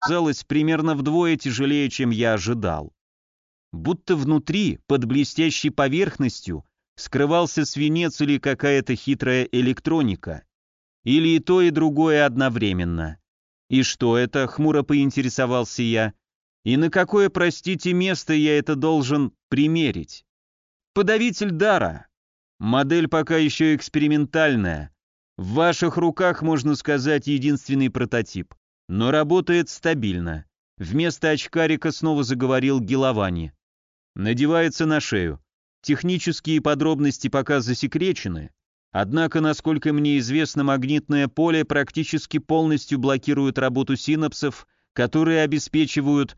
оказалось примерно вдвое тяжелее, чем я ожидал. Будто внутри, под блестящей поверхностью, скрывался свинец или какая-то хитрая электроника. Или и то, и другое одновременно. И что это, хмуро поинтересовался я. И на какое, простите, место я это должен примерить? Подавитель дара. Модель пока еще экспериментальная. В ваших руках, можно сказать, единственный прототип. Но работает стабильно. Вместо очкарика снова заговорил Геловани. Надевается на шею. Технические подробности пока засекречены, однако, насколько мне известно, магнитное поле практически полностью блокирует работу синапсов, которые обеспечивают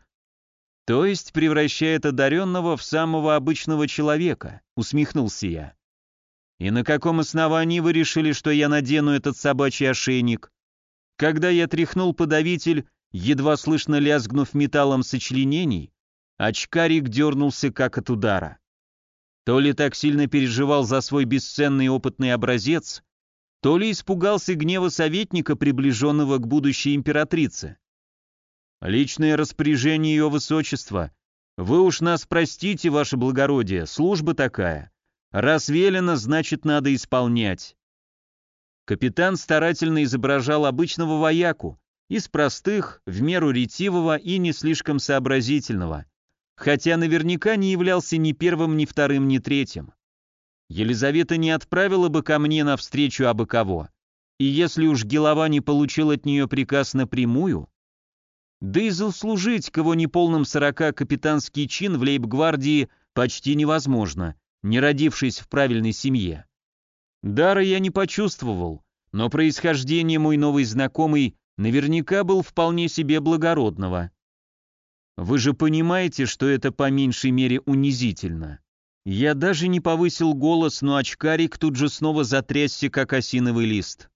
то есть превращает одаренного в самого обычного человека, усмехнулся я. И на каком основании вы решили, что я надену этот собачий ошейник? Когда я тряхнул подавитель, едва слышно лязгнув металлом сочленений, очкарик дернулся как от удара. То ли так сильно переживал за свой бесценный опытный образец, то ли испугался гнева советника, приближенного к будущей императрице. Личное распоряжение ее высочества. Вы уж нас простите, ваше благородие, служба такая. Раз велено, значит надо исполнять. Капитан старательно изображал обычного вояку, из простых, в меру ретивого и не слишком сообразительного, хотя наверняка не являлся ни первым, ни вторым, ни третьим. Елизавета не отправила бы ко мне навстречу абы кого, и если уж Гелова не получил от нее приказ напрямую, да и заслужить кого неполным сорока капитанский чин в лейб-гвардии почти невозможно, не родившись в правильной семье. Дара я не почувствовал, но происхождение мой новый знакомый наверняка был вполне себе благородного. Вы же понимаете, что это по меньшей мере унизительно. Я даже не повысил голос, но очкарик тут же снова затрясся, как осиновый лист.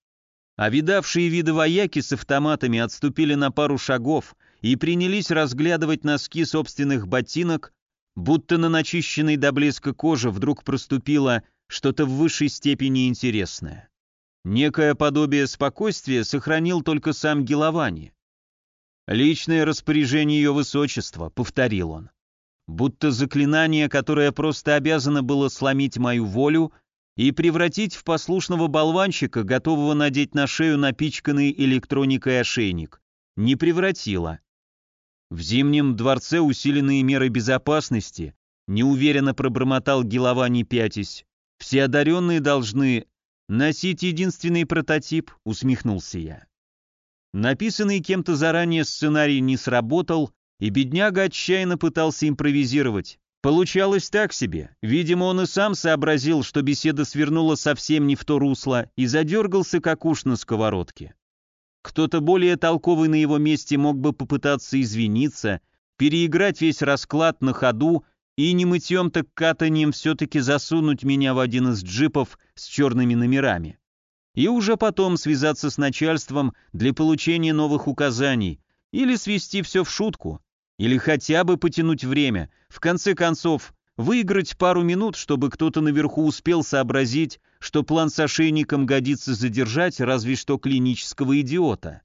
А видавшие виды вояки с автоматами отступили на пару шагов и принялись разглядывать носки собственных ботинок, будто на начищенной до блеска кожи вдруг проступило что-то в высшей степени интересное. Некое подобие спокойствия сохранил только сам Геловани. «Личное распоряжение ее высочества», — повторил он. Будто заклинание, которое просто обязано было сломить мою волю и превратить в послушного болванчика, готового надеть на шею напичканный электроникой ошейник. Не превратило. В Зимнем дворце усиленные меры безопасности, неуверенно пробормотал Гелова не пятясь. Все одаренные должны носить единственный прототип, усмехнулся я. Написанный кем-то заранее сценарий не сработал, и бедняга отчаянно пытался импровизировать. Получалось так себе. Видимо, он и сам сообразил, что беседа свернула совсем не в то русло, и задергался, как уж на сковородке. Кто-то более толковый на его месте мог бы попытаться извиниться, переиграть весь расклад на ходу и не мытьем так катанием все-таки засунуть меня в один из джипов с черными номерами. И уже потом связаться с начальством для получения новых указаний, или свести все в шутку, или хотя бы потянуть время, в конце концов, выиграть пару минут, чтобы кто-то наверху успел сообразить, что план с ошейником годится задержать разве что клинического идиота.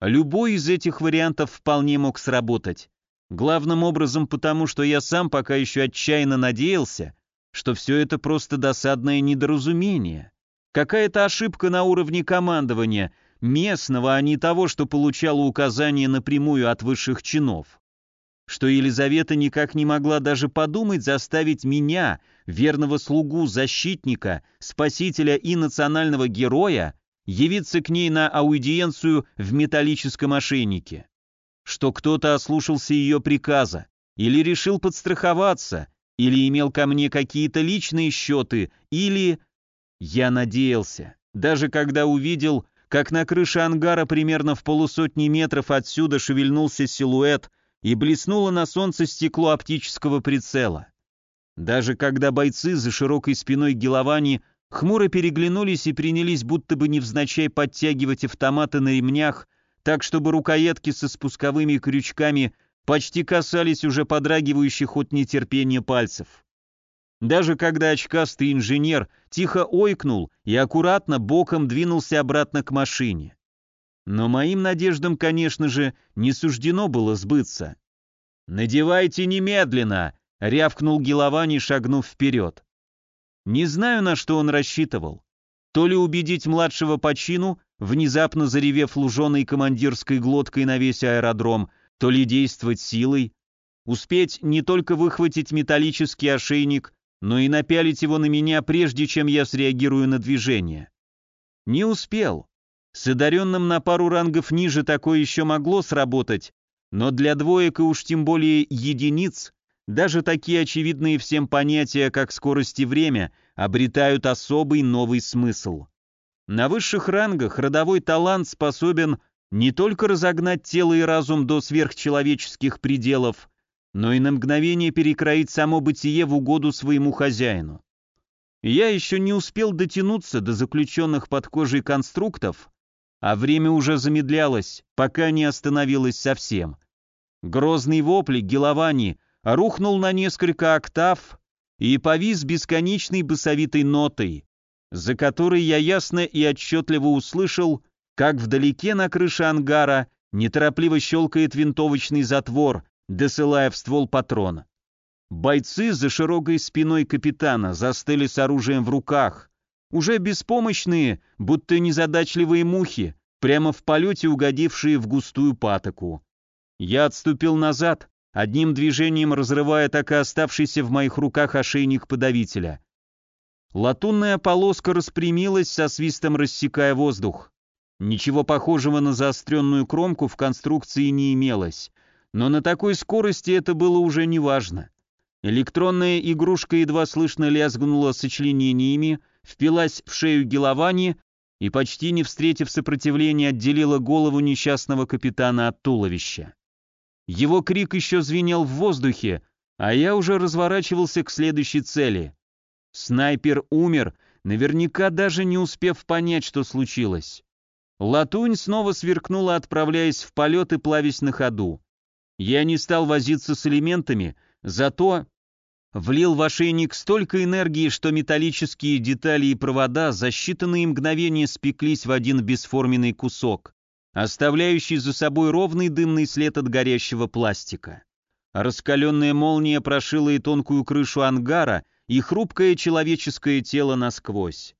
Любой из этих вариантов вполне мог сработать. Главным образом потому, что я сам пока еще отчаянно надеялся, что все это просто досадное недоразумение. Какая-то ошибка на уровне командования, местного, а не того, что получало указания напрямую от высших чинов что Елизавета никак не могла даже подумать заставить меня, верного слугу, защитника, спасителя и национального героя, явиться к ней на аудиенцию в металлическом ошейнике. Что кто-то ослушался ее приказа, или решил подстраховаться, или имел ко мне какие-то личные счеты, или... Я надеялся, даже когда увидел, как на крыше ангара примерно в полусотни метров отсюда шевельнулся силуэт и блеснуло на солнце стекло оптического прицела. Даже когда бойцы за широкой спиной Геловани хмуро переглянулись и принялись будто бы невзначай подтягивать автоматы на ремнях, так чтобы рукоятки со спусковыми крючками почти касались уже подрагивающих от нетерпения пальцев. Даже когда очкастый инженер тихо ойкнул и аккуратно боком двинулся обратно к машине. Но моим надеждам, конечно же, не суждено было сбыться. «Надевайте немедленно!» — рявкнул Геловани, шагнув вперед. Не знаю, на что он рассчитывал. То ли убедить младшего по чину, внезапно заревев луженой командирской глоткой на весь аэродром, то ли действовать силой, успеть не только выхватить металлический ошейник, но и напялить его на меня, прежде чем я среагирую на движение. Не успел. С одаренным на пару рангов ниже такое еще могло сработать, но для двоек и уж тем более единиц, даже такие очевидные всем понятия, как скорость и время, обретают особый новый смысл. На высших рангах родовой талант способен не только разогнать тело и разум до сверхчеловеческих пределов, но и на мгновение перекроить само бытие в угоду своему хозяину. Я еще не успел дотянуться до заключенных под кожей конструктов, а время уже замедлялось, пока не остановилось совсем. Грозный вопль Геловани рухнул на несколько октав и повис бесконечной басовитой нотой, за которой я ясно и отчетливо услышал, как вдалеке на крыше ангара неторопливо щелкает винтовочный затвор, досылая в ствол патрона. Бойцы за широкой спиной капитана застыли с оружием в руках, уже беспомощные, будто незадачливые мухи, прямо в полете угодившие в густую патоку. Я отступил назад, одним движением разрывая так и оставшийся в моих руках ошейник подавителя. Латунная полоска распрямилась, со свистом рассекая воздух. Ничего похожего на заостренную кромку в конструкции не имелось, но на такой скорости это было уже неважно. Электронная игрушка едва слышно лязгнула сочленениями, впилась в шею Геловани и, почти не встретив сопротивления, отделила голову несчастного капитана от туловища. Его крик еще звенел в воздухе, а я уже разворачивался к следующей цели. Снайпер умер, наверняка даже не успев понять, что случилось. Латунь снова сверкнула, отправляясь в полет и плавясь на ходу. Я не стал возиться с элементами, зато влил в ошейник столько энергии, что металлические детали и провода за считанные мгновения спеклись в один бесформенный кусок, оставляющий за собой ровный дымный след от горящего пластика. Раскаленная молния прошила и тонкую крышу ангара, и хрупкое человеческое тело насквозь.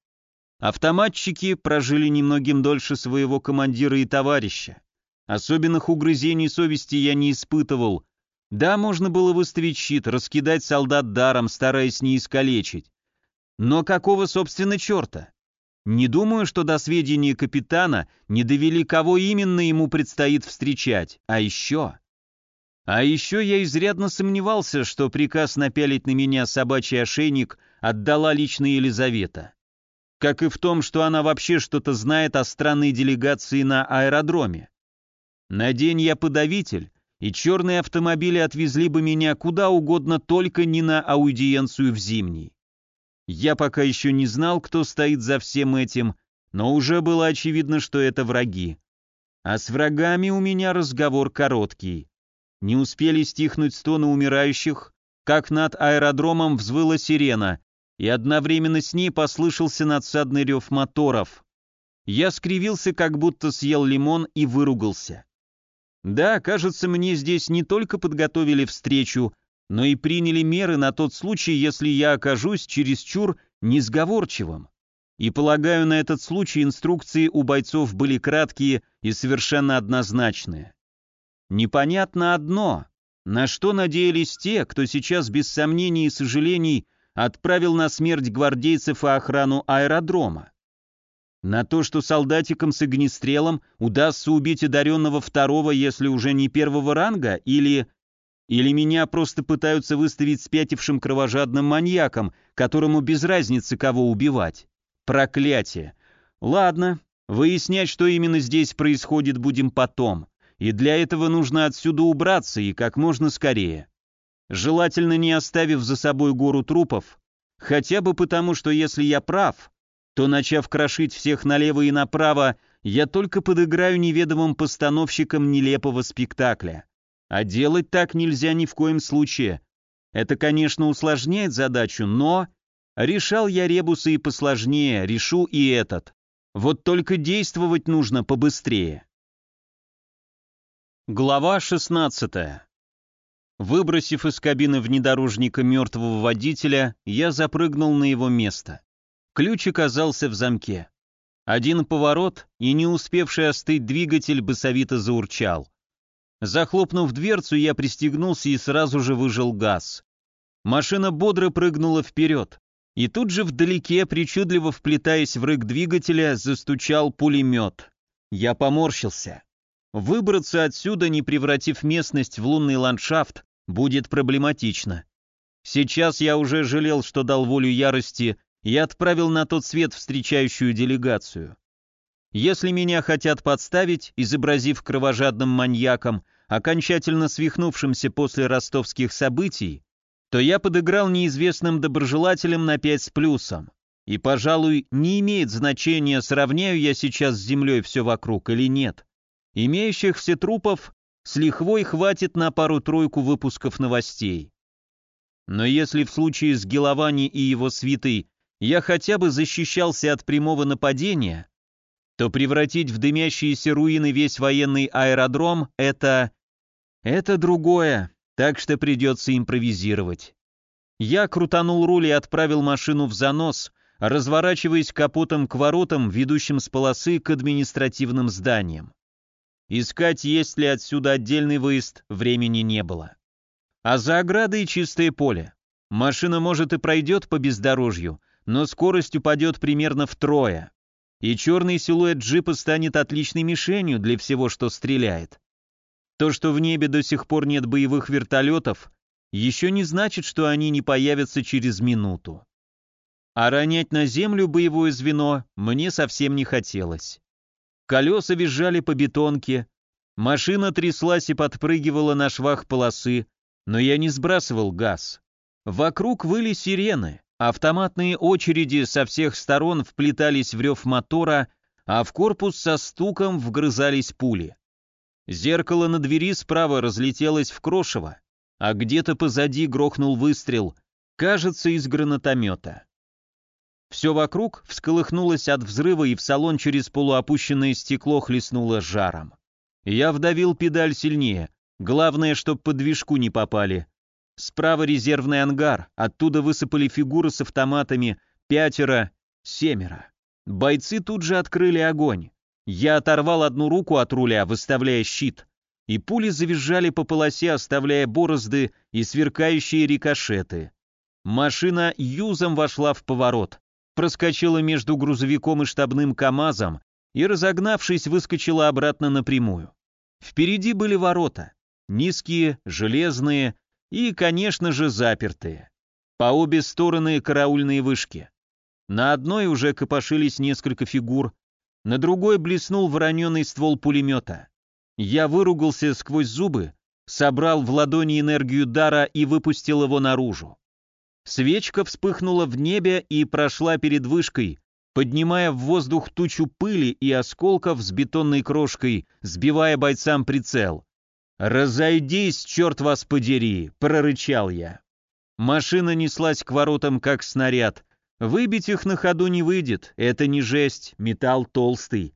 Автоматчики прожили немногим дольше своего командира и товарища. Особенных угрызений совести я не испытывал, да, можно было выставить щит, раскидать солдат даром, стараясь не искалечить. Но какого, собственно, черта? Не думаю, что до сведения капитана не довели, кого именно ему предстоит встречать. А еще... А еще я изрядно сомневался, что приказ напялить на меня собачий ошейник отдала лично Елизавета. Как и в том, что она вообще что-то знает о странной делегации на аэродроме. Надень я подавитель, и черные автомобили отвезли бы меня куда угодно, только не на аудиенцию в Зимний. Я пока еще не знал, кто стоит за всем этим, но уже было очевидно, что это враги. А с врагами у меня разговор короткий. Не успели стихнуть стоны умирающих, как над аэродромом взвыла сирена, и одновременно с ней послышался надсадный рев моторов. Я скривился, как будто съел лимон и выругался. Да, кажется, мне здесь не только подготовили встречу, но и приняли меры на тот случай, если я окажусь чересчур несговорчивым. И полагаю, на этот случай инструкции у бойцов были краткие и совершенно однозначные. Непонятно одно, на что надеялись те, кто сейчас без сомнений и сожалений отправил на смерть гвардейцев и охрану аэродрома. На то, что солдатикам с огнестрелом удастся убить одаренного второго, если уже не первого ранга, или... Или меня просто пытаются выставить спятившим кровожадным маньяком, которому без разницы, кого убивать. Проклятие. Ладно, выяснять, что именно здесь происходит, будем потом. И для этого нужно отсюда убраться и как можно скорее. Желательно не оставив за собой гору трупов, хотя бы потому, что если я прав, то, начав крошить всех налево и направо, я только подыграю неведомым постановщикам нелепого спектакля. А делать так нельзя ни в коем случае. Это, конечно, усложняет задачу, но... Решал я ребусы и посложнее, решу и этот. Вот только действовать нужно побыстрее. Глава 16. Выбросив из кабины внедорожника мертвого водителя, я запрыгнул на его место. Ключ оказался в замке. Один поворот, и не успевший остыть двигатель басовито заурчал. Захлопнув дверцу, я пристегнулся и сразу же выжил газ. Машина бодро прыгнула вперед. И тут же вдалеке, причудливо вплетаясь в рык двигателя, застучал пулемет. Я поморщился. Выбраться отсюда, не превратив местность в лунный ландшафт, будет проблематично. Сейчас я уже жалел, что дал волю ярости и отправил на тот свет встречающую делегацию. Если меня хотят подставить, изобразив кровожадным маньяком, окончательно свихнувшимся после ростовских событий, то я подыграл неизвестным доброжелателям на пять с плюсом. И, пожалуй, не имеет значения, сравняю я сейчас с землей все вокруг или нет. Имеющихся трупов с лихвой хватит на пару-тройку выпусков новостей. Но если в случае с Геловани и его свитой я хотя бы защищался от прямого нападения, то превратить в дымящиеся руины весь военный аэродром — это... это другое, так что придется импровизировать. Я крутанул руль и отправил машину в занос, разворачиваясь капотом к воротам, ведущим с полосы к административным зданиям. Искать, есть ли отсюда отдельный выезд, времени не было. А за оградой чистое поле. Машина, может, и пройдет по бездорожью, но скорость упадет примерно втрое. И черный силуэт джипа станет отличной мишенью для всего, что стреляет. То, что в небе до сих пор нет боевых вертолетов, еще не значит, что они не появятся через минуту. А ронять на землю боевое звено мне совсем не хотелось. Колеса визжали по бетонке, машина тряслась и подпрыгивала на швах полосы, но я не сбрасывал газ. Вокруг выли сирены, автоматные очереди со всех сторон вплетались в рев мотора, а в корпус со стуком вгрызались пули. Зеркало на двери справа разлетелось в крошево, а где-то позади грохнул выстрел, кажется, из гранатомета. Все вокруг всколыхнулось от взрыва, и в салон через полуопущенное стекло хлестнуло жаром. Я вдавил педаль сильнее. Главное, чтоб под движку не попали. Справа резервный ангар, оттуда высыпали фигуры с автоматами, пятеро, семеро. Бойцы тут же открыли огонь. Я оторвал одну руку от руля, выставляя щит, и пули завизжали по полосе, оставляя борозды и сверкающие рикошеты. Машина юзом вошла в поворот проскочила между грузовиком и штабным КАМАЗом и, разогнавшись, выскочила обратно напрямую. Впереди были ворота, низкие, железные и, конечно же, запертые. По обе стороны караульные вышки. На одной уже копошились несколько фигур, на другой блеснул вороненый ствол пулемета. Я выругался сквозь зубы, собрал в ладони энергию дара и выпустил его наружу. Свечка вспыхнула в небе и прошла перед вышкой, поднимая в воздух тучу пыли и осколков с бетонной крошкой, сбивая бойцам прицел. «Разойдись, черт вас подери!» — прорычал я. Машина неслась к воротам, как снаряд. Выбить их на ходу не выйдет, это не жесть, металл толстый.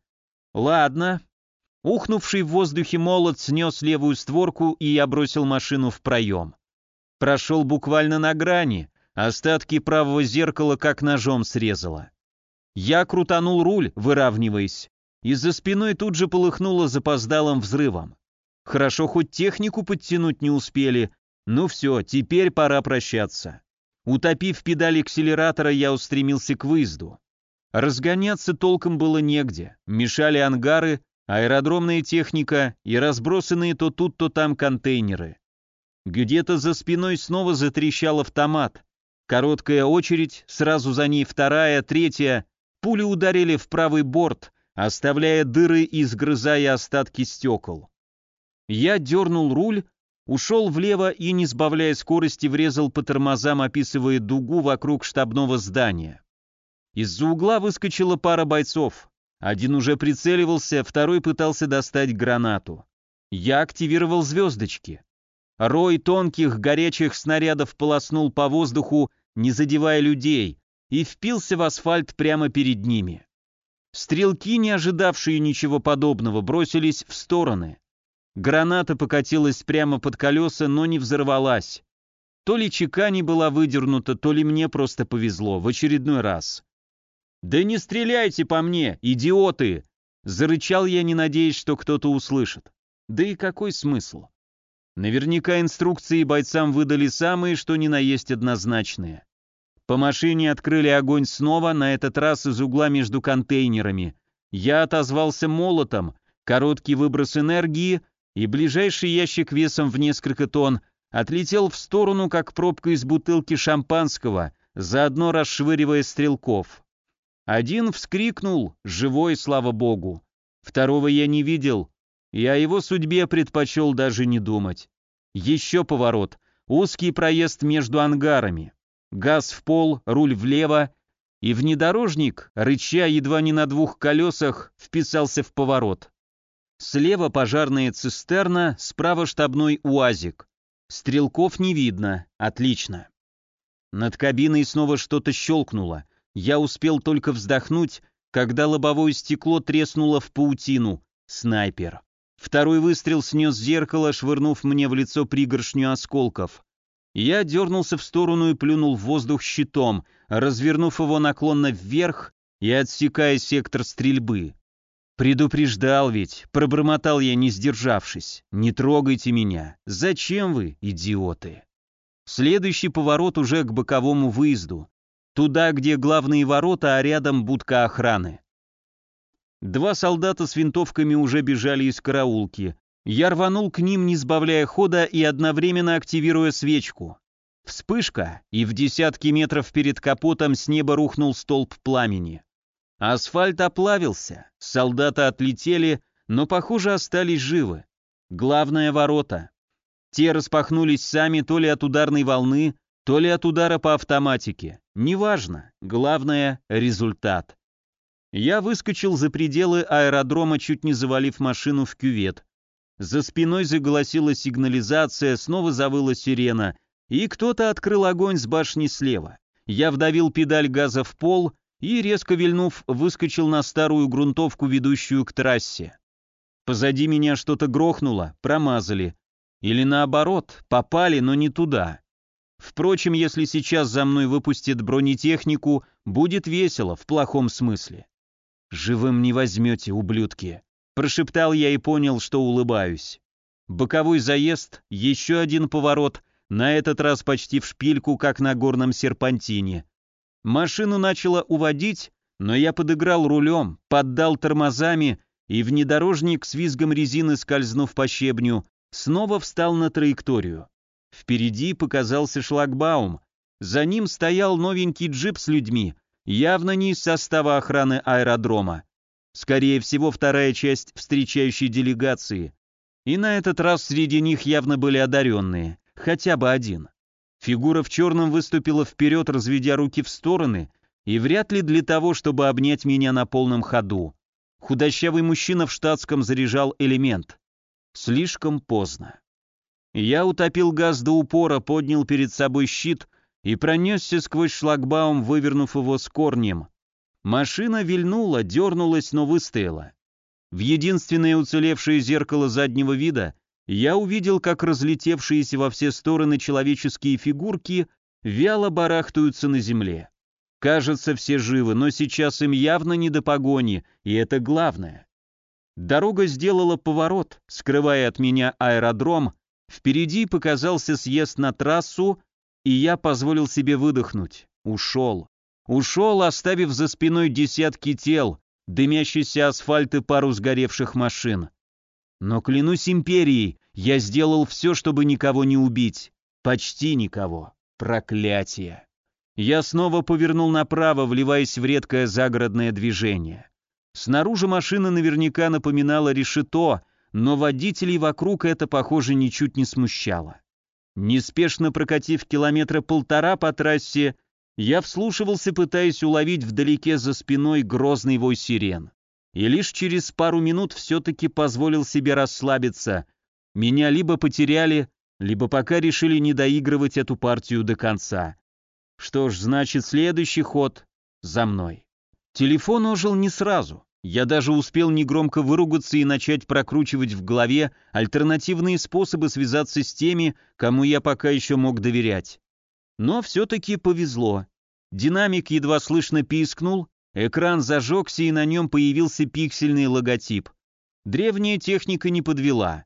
Ладно. Ухнувший в воздухе молот снес левую створку, и я бросил машину в проем. Прошел буквально на грани, Остатки правого зеркала как ножом срезало. Я крутанул руль, выравниваясь, и за спиной тут же полыхнуло запоздалым взрывом. Хорошо, хоть технику подтянуть не успели, ну все, теперь пора прощаться. Утопив педаль акселератора, я устремился к выезду. Разгоняться толком было негде, мешали ангары, аэродромная техника и разбросанные то тут, то там контейнеры. Где-то за спиной снова затрещал автомат, Короткая очередь, сразу за ней вторая, третья. Пули ударили в правый борт, оставляя дыры и сгрызая остатки стекол. Я дернул руль, ушел влево и, не сбавляя скорости, врезал по тормозам, описывая дугу вокруг штабного здания. Из-за угла выскочила пара бойцов. Один уже прицеливался, второй пытался достать гранату. Я активировал звездочки. Рой тонких горячих снарядов полоснул по воздуху, не задевая людей, и впился в асфальт прямо перед ними. Стрелки, не ожидавшие ничего подобного, бросились в стороны. Граната покатилась прямо под колеса, но не взорвалась. То ли чека не была выдернута, то ли мне просто повезло, в очередной раз. «Да не стреляйте по мне, идиоты!» Зарычал я, не надеясь, что кто-то услышит. Да и какой смысл? Наверняка инструкции бойцам выдали самые, что ни на есть однозначные. По машине открыли огонь снова, на этот раз из угла между контейнерами. Я отозвался молотом, короткий выброс энергии, и ближайший ящик весом в несколько тонн отлетел в сторону, как пробка из бутылки шампанского, заодно расшвыривая стрелков. Один вскрикнул, живой, слава богу. Второго я не видел, и о его судьбе предпочел даже не думать. Еще поворот, узкий проезд между ангарами. Газ в пол, руль влево, и внедорожник, рыча едва не на двух колесах, вписался в поворот. Слева пожарная цистерна, справа штабной УАЗик. Стрелков не видно, отлично. Над кабиной снова что-то щелкнуло — я успел только вздохнуть, когда лобовое стекло треснуло в паутину. Снайпер. Второй выстрел снес зеркало, швырнув мне в лицо пригоршню осколков. Я дернулся в сторону и плюнул в воздух щитом, развернув его наклонно вверх и отсекая сектор стрельбы. «Предупреждал ведь», — пробормотал я, не сдержавшись. «Не трогайте меня. Зачем вы, идиоты?» Следующий поворот уже к боковому выезду. Туда, где главные ворота, а рядом будка охраны. Два солдата с винтовками уже бежали из караулки. Я рванул к ним, не сбавляя хода и одновременно активируя свечку. Вспышка, и в десятки метров перед капотом с неба рухнул столб пламени. Асфальт оплавился, солдаты отлетели, но, похоже, остались живы. Главное — ворота. Те распахнулись сами то ли от ударной волны, то ли от удара по автоматике. Неважно, главное — результат. Я выскочил за пределы аэродрома, чуть не завалив машину в кювет. За спиной заголосила сигнализация, снова завыла сирена, и кто-то открыл огонь с башни слева. Я вдавил педаль газа в пол и, резко вильнув, выскочил на старую грунтовку, ведущую к трассе. Позади меня что-то грохнуло, промазали. Или наоборот, попали, но не туда. Впрочем, если сейчас за мной выпустят бронетехнику, будет весело, в плохом смысле. «Живым не возьмете, ублюдки», — прошептал я и понял, что улыбаюсь. Боковой заезд, еще один поворот, на этот раз почти в шпильку, как на горном серпантине. Машину начало уводить, но я подыграл рулем, поддал тормозами, и внедорожник с визгом резины скользнув по щебню, снова встал на траекторию. Впереди показался шлагбаум. За ним стоял новенький джип с людьми, явно не из состава охраны аэродрома. Скорее всего, вторая часть встречающей делегации. И на этот раз среди них явно были одаренные, хотя бы один. Фигура в черном выступила вперед, разведя руки в стороны, и вряд ли для того, чтобы обнять меня на полном ходу. Худощавый мужчина в штатском заряжал элемент. Слишком поздно. Я утопил газ до упора, поднял перед собой щит и пронесся сквозь шлагбаум, вывернув его с корнем. Машина вильнула, дернулась, но выстояла. В единственное уцелевшее зеркало заднего вида я увидел, как разлетевшиеся во все стороны человеческие фигурки вяло барахтаются на земле. Кажется, все живы, но сейчас им явно не до погони, и это главное. Дорога сделала поворот, скрывая от меня аэродром, Впереди показался съезд на трассу, и я позволил себе выдохнуть. Ушел. Ушел, оставив за спиной десятки тел, дымящийся асфальт и пару сгоревших машин. Но клянусь империей, я сделал все, чтобы никого не убить. Почти никого. Проклятие. Я снова повернул направо, вливаясь в редкое загородное движение. Снаружи машина наверняка напоминала решето, но водителей вокруг это, похоже, ничуть не смущало. Неспешно прокатив километра полтора по трассе, я вслушивался, пытаясь уловить вдалеке за спиной грозный вой сирен. И лишь через пару минут все-таки позволил себе расслабиться. Меня либо потеряли, либо пока решили не доигрывать эту партию до конца. Что ж, значит, следующий ход за мной. Телефон ожил не сразу. Я даже успел негромко выругаться и начать прокручивать в голове альтернативные способы связаться с теми, кому я пока еще мог доверять. Но все-таки повезло. Динамик едва слышно пискнул, экран зажегся и на нем появился пиксельный логотип. Древняя техника не подвела.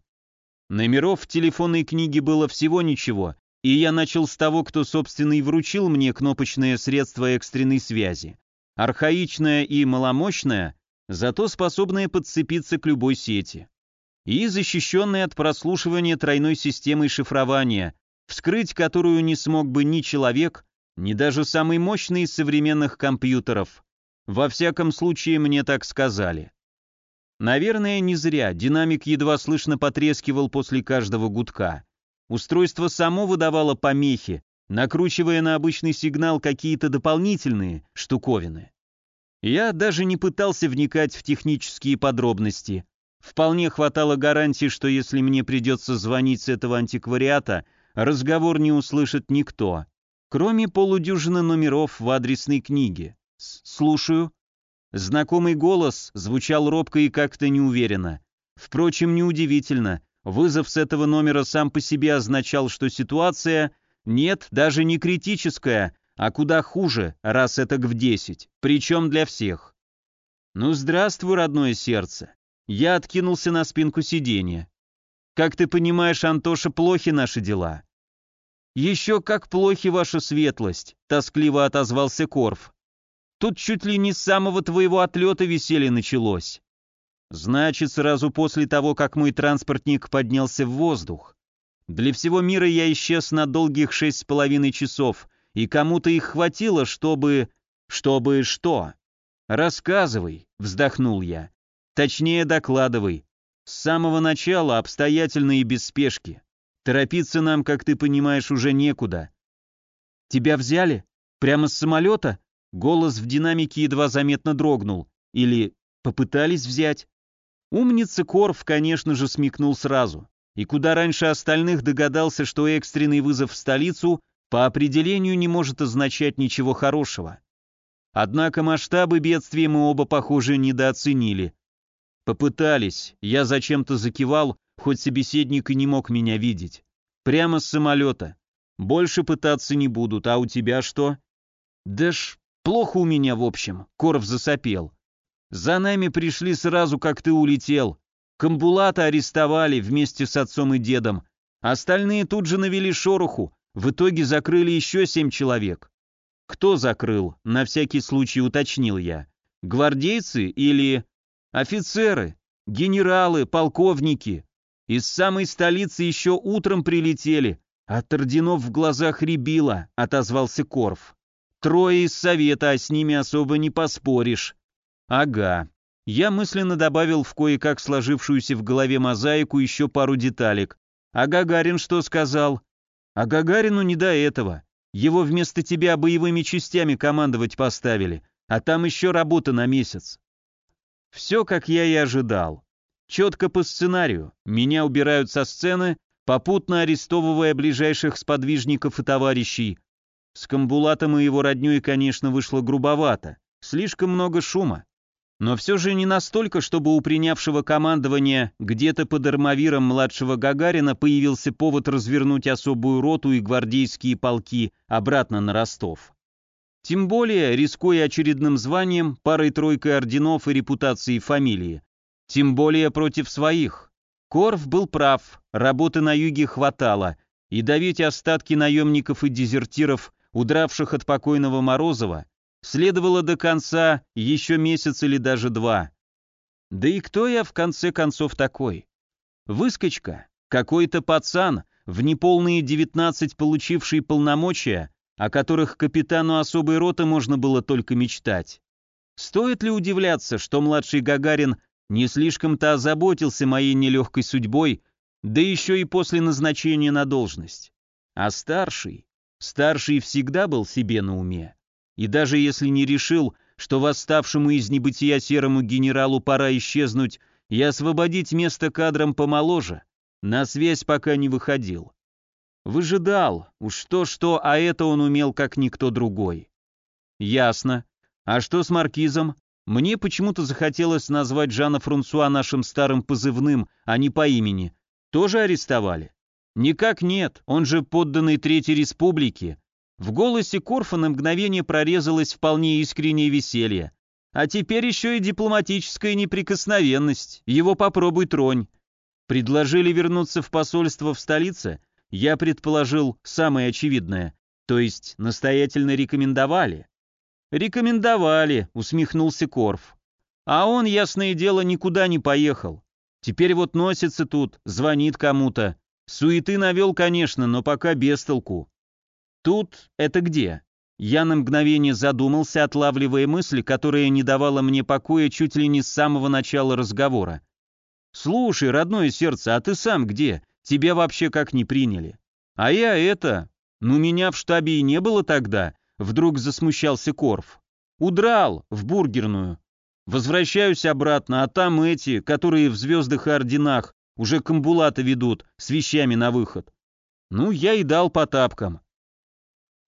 Номеров в телефонной книге было всего ничего, и я начал с того, кто, собственно, и вручил мне кнопочное средство экстренной связи. Архаичное и маломощное, зато способные подцепиться к любой сети. И защищенные от прослушивания тройной системой шифрования, вскрыть которую не смог бы ни человек, ни даже самый мощный из современных компьютеров. Во всяком случае, мне так сказали. Наверное, не зря, динамик едва слышно потрескивал после каждого гудка. Устройство само выдавало помехи, накручивая на обычный сигнал какие-то дополнительные штуковины. Я даже не пытался вникать в технические подробности. Вполне хватало гарантии, что если мне придется звонить с этого антиквариата, разговор не услышит никто, кроме полудюжины номеров в адресной книге. «Слушаю». Знакомый голос звучал робко и как-то неуверенно. Впрочем, неудивительно. Вызов с этого номера сам по себе означал, что ситуация, нет, даже не критическая, а куда хуже, раз это в десять, причем для всех. Ну здравствуй, родное сердце. Я откинулся на спинку сиденья. Как ты понимаешь, Антоша, плохи наши дела. Еще как плохи ваша светлость, тоскливо отозвался Корф. Тут чуть ли не с самого твоего отлета веселье началось. Значит, сразу после того, как мой транспортник поднялся в воздух. Для всего мира я исчез на долгих шесть с половиной часов, и кому-то их хватило, чтобы... Чтобы что? Рассказывай, вздохнул я. Точнее, докладывай. С самого начала обстоятельно и без спешки. Торопиться нам, как ты понимаешь, уже некуда. Тебя взяли? Прямо с самолета? Голос в динамике едва заметно дрогнул. Или попытались взять? Умница Корф, конечно же, смекнул сразу. И куда раньше остальных догадался, что экстренный вызов в столицу по определению не может означать ничего хорошего. Однако масштабы бедствия мы оба, похоже, недооценили. Попытались, я зачем-то закивал, хоть собеседник и не мог меня видеть. Прямо с самолета. Больше пытаться не будут, а у тебя что? Да ж, плохо у меня в общем, Коров засопел. За нами пришли сразу, как ты улетел. Камбулата арестовали вместе с отцом и дедом. Остальные тут же навели шороху, в итоге закрыли еще семь человек. Кто закрыл? На всякий случай уточнил я. Гвардейцы или офицеры, генералы, полковники? Из самой столицы еще утром прилетели. От орденов в глазах рябило, отозвался Корф. Трое из совета, а с ними особо не поспоришь. Ага. Я мысленно добавил в кое-как сложившуюся в голове мозаику еще пару деталек. А Гагарин что сказал? А Гагарину не до этого. Его вместо тебя боевыми частями командовать поставили, а там еще работа на месяц. Все, как я и ожидал. Четко по сценарию. Меня убирают со сцены, попутно арестовывая ближайших сподвижников и товарищей. С Камбулатом и его родней, конечно, вышло грубовато. Слишком много шума но все же не настолько, чтобы у принявшего командования где-то под армавиром младшего Гагарина появился повод развернуть особую роту и гвардейские полки обратно на Ростов. Тем более, рискуя очередным званием, парой-тройкой орденов и репутацией фамилии. Тем более против своих. Корф был прав, работы на юге хватало, и давить остатки наемников и дезертиров, удравших от покойного Морозова, Следовало до конца еще месяц или даже два. Да и кто я в конце концов такой? Выскочка, какой-то пацан, в неполные 19 получивший полномочия, о которых капитану особой роты можно было только мечтать. Стоит ли удивляться, что младший Гагарин не слишком-то озаботился моей нелегкой судьбой, да еще и после назначения на должность? А старший? Старший всегда был себе на уме. И даже если не решил, что восставшему из небытия серому генералу пора исчезнуть и освободить место кадрам помоложе, на связь пока не выходил. Выжидал, уж то-что, а это он умел как никто другой. Ясно. А что с маркизом? Мне почему-то захотелось назвать Жана Франсуа нашим старым позывным, а не по имени. Тоже арестовали? Никак нет, он же подданный Третьей Республики. В голосе Корфа на мгновение прорезалось вполне искреннее веселье. А теперь еще и дипломатическая неприкосновенность. Его попробуй тронь. Предложили вернуться в посольство в столице. Я предположил самое очевидное. То есть настоятельно рекомендовали. Рекомендовали, усмехнулся Корф. А он, ясное дело, никуда не поехал. Теперь вот носится тут, звонит кому-то. Суеты навел, конечно, но пока без толку. Тут это где? Я на мгновение задумался, отлавливая мысль, которая не давала мне покоя чуть ли не с самого начала разговора. «Слушай, родное сердце, а ты сам где? Тебя вообще как не приняли?» «А я это... Ну, меня в штабе и не было тогда», — вдруг засмущался Корф. «Удрал, в бургерную. Возвращаюсь обратно, а там эти, которые в звездах и орденах, уже камбулаты ведут, с вещами на выход. Ну, я и дал по тапкам.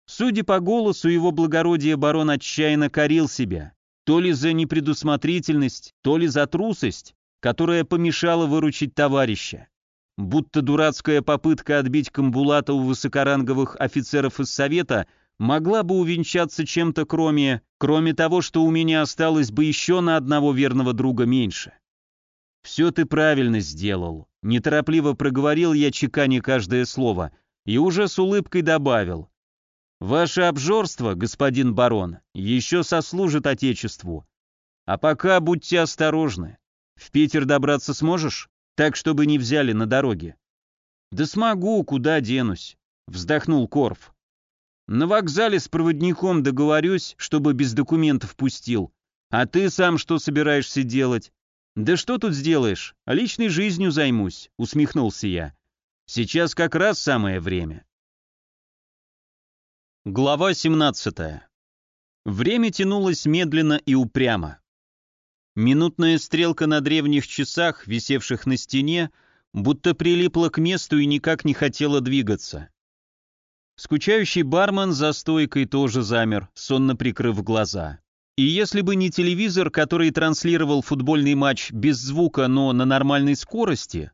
Судя по голосу, его благородие барон отчаянно корил себя. То ли за непредусмотрительность, то ли за трусость, которая помешала выручить товарища. Будто дурацкая попытка отбить Камбулата у высокоранговых офицеров из Совета могла бы увенчаться чем-то кроме, кроме того, что у меня осталось бы еще на одного верного друга меньше. «Все ты правильно сделал», — неторопливо проговорил я, чеканя каждое слово, и уже с улыбкой добавил. Ваше обжорство, господин барон, еще сослужит Отечеству. А пока будьте осторожны. В Питер добраться сможешь? Так, чтобы не взяли на дороге. Да смогу, куда денусь, вздохнул Корф. На вокзале с проводником договорюсь, чтобы без документов пустил. А ты сам что собираешься делать? Да что тут сделаешь? Личной жизнью займусь, усмехнулся я. Сейчас как раз самое время. Глава 17. Время тянулось медленно и упрямо. Минутная стрелка на древних часах, висевших на стене, будто прилипла к месту и никак не хотела двигаться. Скучающий бармен за стойкой тоже замер, сонно прикрыв глаза. И если бы не телевизор, который транслировал футбольный матч без звука, но на нормальной скорости,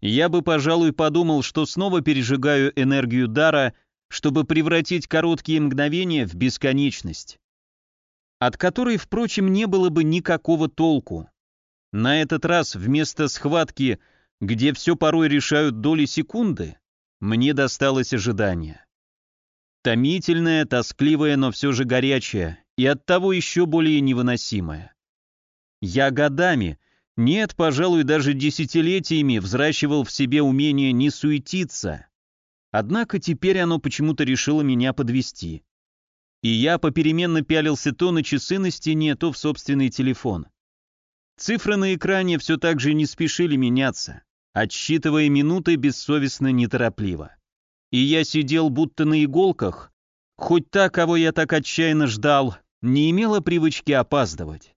я бы, пожалуй, подумал, что снова пережигаю энергию дара – чтобы превратить короткие мгновения в бесконечность, от которой, впрочем, не было бы никакого толку. На этот раз вместо схватки, где все порой решают доли секунды, мне досталось ожидание. Томительное, тоскливое, но все же горячее, и оттого еще более невыносимое. Я годами, нет, пожалуй, даже десятилетиями взращивал в себе умение не суетиться, Однако теперь оно почему-то решило меня подвести. И я попеременно пялился то на часы на стене, то в собственный телефон. Цифры на экране все так же не спешили меняться, отсчитывая минуты бессовестно неторопливо. И я сидел будто на иголках, хоть та, кого я так отчаянно ждал, не имела привычки опаздывать.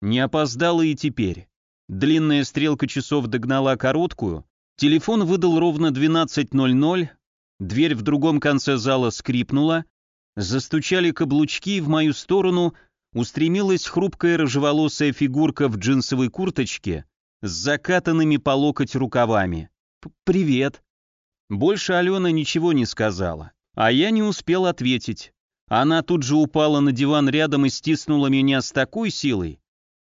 Не опоздала и теперь. Длинная стрелка часов догнала короткую, Телефон выдал ровно 12.00, дверь в другом конце зала скрипнула, застучали каблучки, в мою сторону устремилась хрупкая рыжеволосая фигурка в джинсовой курточке с закатанными по локоть рукавами. «Привет». Больше Алена ничего не сказала, а я не успел ответить. Она тут же упала на диван рядом и стиснула меня с такой силой,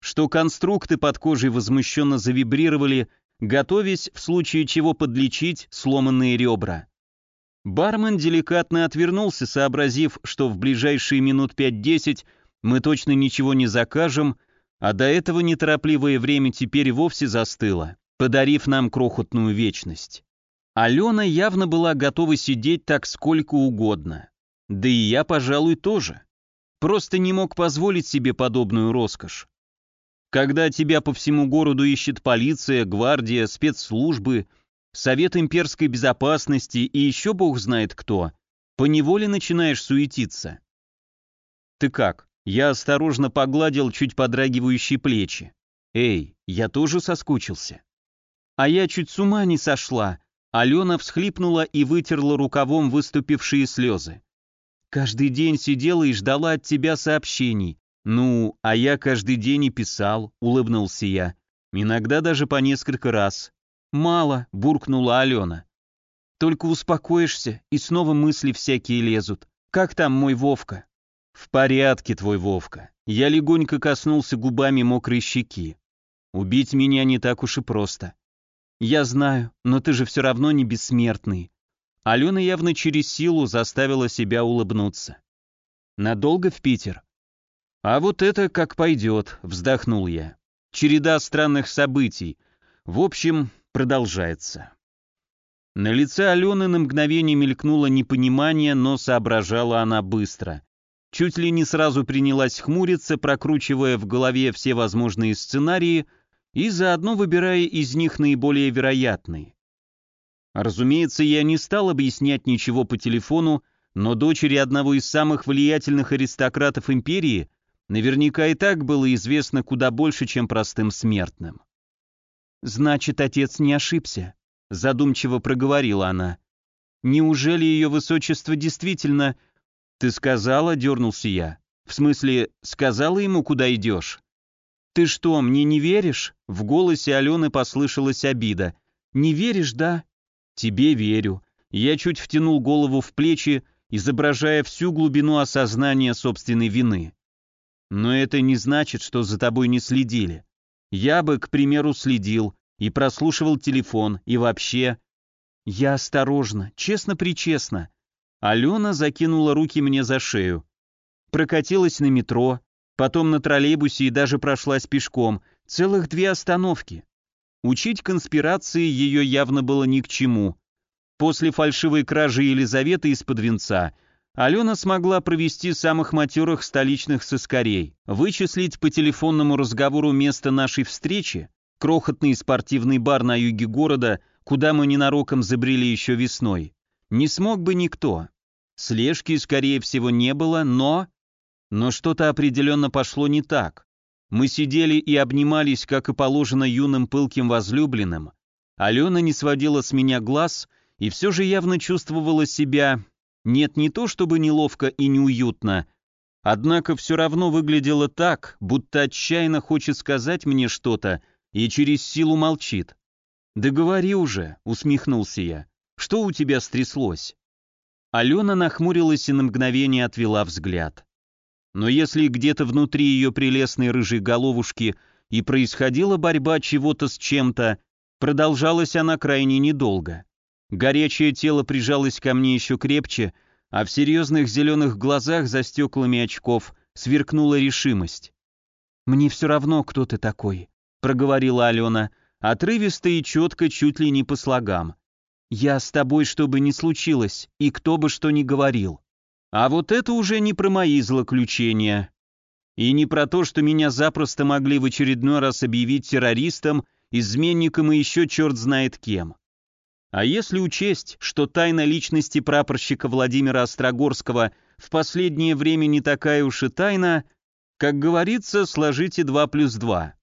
что конструкты под кожей возмущенно завибрировали готовясь в случае чего подлечить сломанные ребра. Бармен деликатно отвернулся, сообразив, что в ближайшие минут 5-10 мы точно ничего не закажем, а до этого неторопливое время теперь вовсе застыло, подарив нам крохотную вечность. Алена явно была готова сидеть так сколько угодно. Да и я, пожалуй, тоже. Просто не мог позволить себе подобную роскошь. Когда тебя по всему городу ищет полиция, гвардия, спецслужбы, Совет имперской безопасности и еще бог знает кто, поневоле начинаешь суетиться. Ты как? Я осторожно погладил чуть подрагивающие плечи. Эй, я тоже соскучился. А я чуть с ума не сошла. Алена всхлипнула и вытерла рукавом выступившие слезы. Каждый день сидела и ждала от тебя сообщений. «Ну, а я каждый день и писал», — улыбнулся я. «Иногда даже по несколько раз». «Мало», — буркнула Алена. «Только успокоишься, и снова мысли всякие лезут. Как там мой Вовка?» «В порядке твой Вовка». Я легонько коснулся губами мокрой щеки. «Убить меня не так уж и просто». «Я знаю, но ты же все равно не бессмертный». Алена явно через силу заставила себя улыбнуться. «Надолго в Питер?» «А вот это как пойдет», — вздохнул я. «Череда странных событий. В общем, продолжается». На лице Алены на мгновение мелькнуло непонимание, но соображала она быстро. Чуть ли не сразу принялась хмуриться, прокручивая в голове все возможные сценарии и заодно выбирая из них наиболее вероятный. Разумеется, я не стал объяснять ничего по телефону, но дочери одного из самых влиятельных аристократов империи наверняка и так было известно куда больше, чем простым смертным. «Значит, отец не ошибся», — задумчиво проговорила она. «Неужели ее высочество действительно...» «Ты сказала?» — дернулся я. «В смысле, сказала ему, куда идешь?» «Ты что, мне не веришь?» В голосе Алены послышалась обида. «Не веришь, да?» «Тебе верю». Я чуть втянул голову в плечи, изображая всю глубину осознания собственной вины. Но это не значит, что за тобой не следили. Я бы, к примеру, следил и прослушивал телефон, и вообще... Я осторожно, честно-причестно. Алена закинула руки мне за шею. Прокатилась на метро, потом на троллейбусе и даже прошлась пешком. Целых две остановки. Учить конспирации ее явно было ни к чему. После фальшивой кражи Елизаветы из-под венца Алена смогла провести самых матерых столичных соскорей, вычислить по телефонному разговору место нашей встречи, крохотный спортивный бар на юге города, куда мы ненароком забрели еще весной. Не смог бы никто. Слежки, скорее всего, не было, но... Но что-то определенно пошло не так. Мы сидели и обнимались, как и положено юным пылким возлюбленным. Алена не сводила с меня глаз и все же явно чувствовала себя... Нет, не то чтобы неловко и неуютно, однако все равно выглядело так, будто отчаянно хочет сказать мне что-то и через силу молчит. «Да говори уже», — усмехнулся я. «Что у тебя стряслось?» Алена нахмурилась и на мгновение отвела взгляд. Но если где-то внутри ее прелестной рыжей головушки и происходила борьба чего-то с чем-то, продолжалась она крайне недолго. Горячее тело прижалось ко мне еще крепче, а в серьезных зеленых глазах за стеклами очков сверкнула решимость. «Мне все равно, кто ты такой», — проговорила Алена, отрывисто и четко, чуть ли не по слогам. «Я с тобой, что бы ни случилось, и кто бы что ни говорил. А вот это уже не про мои злоключения. И не про то, что меня запросто могли в очередной раз объявить террористом, изменником и еще черт знает кем. А если учесть, что тайна личности прапорщика Владимира Острогорского в последнее время не такая уж и тайна, как говорится, сложите два плюс два.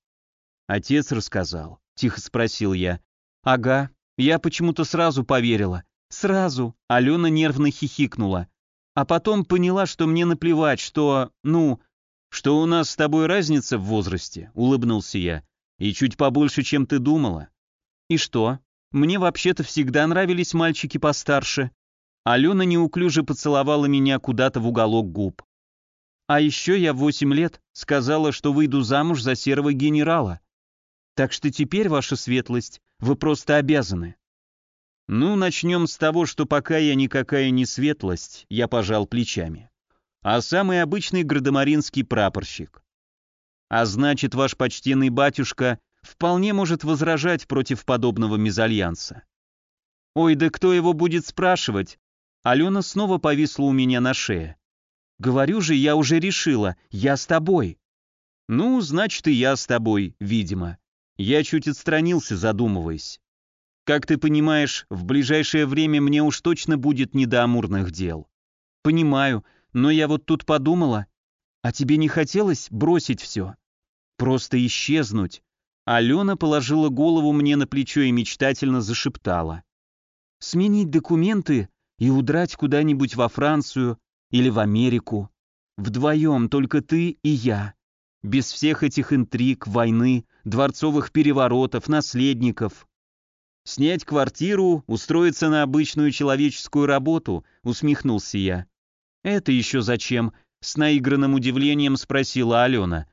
Отец рассказал, тихо спросил я. Ага, я почему-то сразу поверила. Сразу. Алена нервно хихикнула. А потом поняла, что мне наплевать, что, ну, что у нас с тобой разница в возрасте, улыбнулся я. И чуть побольше, чем ты думала. И что? Мне вообще-то всегда нравились мальчики постарше. Алена неуклюже поцеловала меня куда-то в уголок губ. А еще я в восемь лет сказала, что выйду замуж за серого генерала. Так что теперь, ваша светлость, вы просто обязаны. Ну, начнем с того, что пока я никакая не светлость, я пожал плечами, а самый обычный градомаринский прапорщик. А значит, ваш почтенный батюшка вполне может возражать против подобного мезальянса. Ой, да кто его будет спрашивать? Алена снова повисла у меня на шее. Говорю же, я уже решила, я с тобой. Ну, значит, и я с тобой, видимо. Я чуть отстранился, задумываясь. Как ты понимаешь, в ближайшее время мне уж точно будет не до амурных дел. Понимаю, но я вот тут подумала, а тебе не хотелось бросить все? Просто исчезнуть? Алена положила голову мне на плечо и мечтательно зашептала. Сменить документы и удрать куда-нибудь во Францию или в Америку. Вдвоем только ты и я. Без всех этих интриг, войны, дворцовых переворотов, наследников. Снять квартиру, устроиться на обычную человеческую работу, усмехнулся я. Это еще зачем? С наигранным удивлением спросила Алена.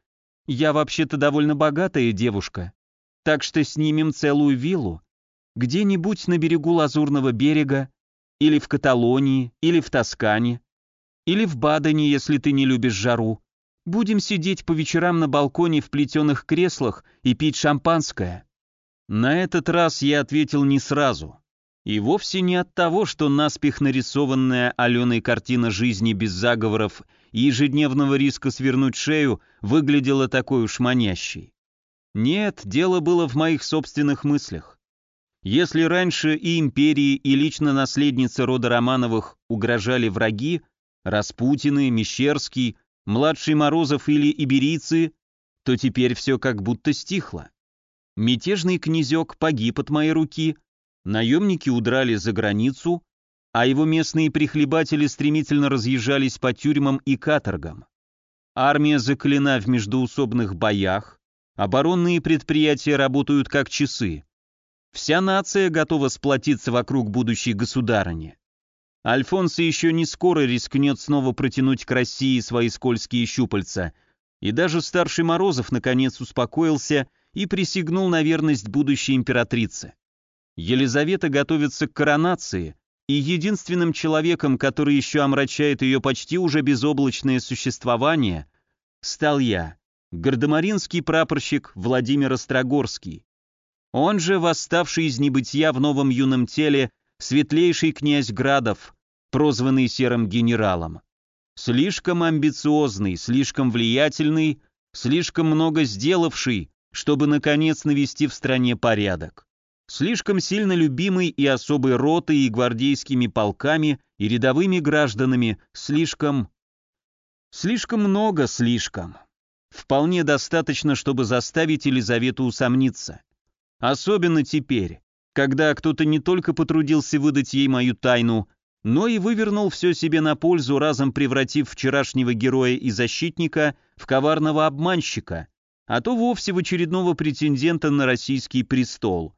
Я вообще-то довольно богатая девушка. Так что снимем целую виллу. Где-нибудь на берегу Лазурного берега, или в Каталонии, или в Тоскане, или в Бадене, если ты не любишь жару. Будем сидеть по вечерам на балконе в плетеных креслах и пить шампанское». На этот раз я ответил не сразу. И вовсе не от того, что наспех нарисованная Аленой картина жизни без заговоров и ежедневного риска свернуть шею выглядела такой уж манящей. Нет, дело было в моих собственных мыслях. Если раньше и империи, и лично наследнице рода Романовых угрожали враги, Распутины, Мещерский, младший Морозов или иберийцы, то теперь все как будто стихло. Мятежный князек погиб от моей руки, наемники удрали за границу, а его местные прихлебатели стремительно разъезжались по тюрьмам и каторгам. Армия закалена в междоусобных боях, оборонные предприятия работают как часы. Вся нация готова сплотиться вокруг будущей государыни. Альфонсо еще не скоро рискнет снова протянуть к России свои скользкие щупальца, и даже старший Морозов наконец успокоился и присягнул на верность будущей императрице. Елизавета готовится к коронации, и единственным человеком, который еще омрачает ее почти уже безоблачное существование, стал я, гардемаринский прапорщик Владимир Острогорский. Он же, восставший из небытия в новом юном теле, светлейший князь Градов, прозванный серым генералом. Слишком амбициозный, слишком влиятельный, слишком много сделавший, чтобы наконец навести в стране порядок. Слишком сильно любимый и особой ротой, и гвардейскими полками, и рядовыми гражданами, слишком... Слишком много, слишком. Вполне достаточно, чтобы заставить Елизавету усомниться. Особенно теперь, когда кто-то не только потрудился выдать ей мою тайну, но и вывернул все себе на пользу, разом превратив вчерашнего героя и защитника в коварного обманщика, а то вовсе в очередного претендента на российский престол.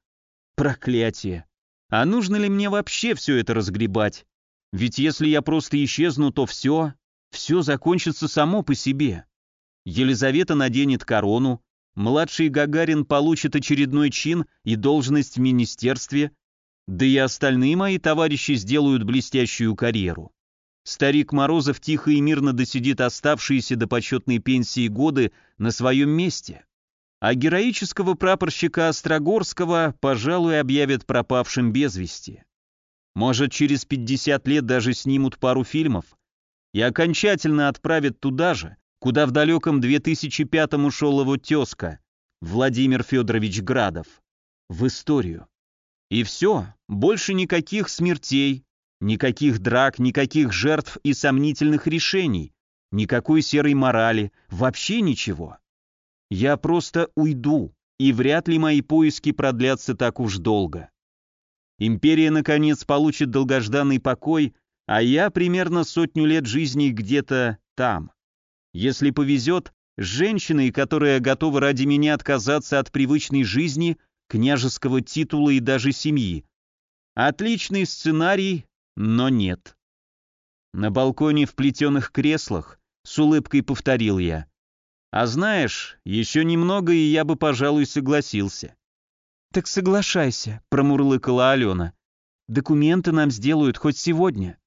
Проклятие! А нужно ли мне вообще все это разгребать? Ведь если я просто исчезну, то все, все закончится само по себе. Елизавета наденет корону, младший Гагарин получит очередной чин и должность в министерстве, да и остальные мои товарищи сделают блестящую карьеру. Старик Морозов тихо и мирно досидит оставшиеся до почетной пенсии годы на своем месте. А героического прапорщика Острогорского, пожалуй, объявят пропавшим без вести. Может, через 50 лет даже снимут пару фильмов и окончательно отправят туда же, куда в далеком 2005 ушел его тезка, Владимир Федорович Градов, в историю. И все, больше никаких смертей, никаких драк, никаких жертв и сомнительных решений, никакой серой морали, вообще ничего. Я просто уйду, и вряд ли мои поиски продлятся так уж долго. Империя, наконец, получит долгожданный покой, а я примерно сотню лет жизни где-то там. Если повезет, с женщиной, которая готова ради меня отказаться от привычной жизни, княжеского титула и даже семьи. Отличный сценарий, но нет. На балконе в плетеных креслах с улыбкой повторил я. А знаешь, еще немного, и я бы, пожалуй, согласился. Так соглашайся, промурлыкала Алена. Документы нам сделают хоть сегодня.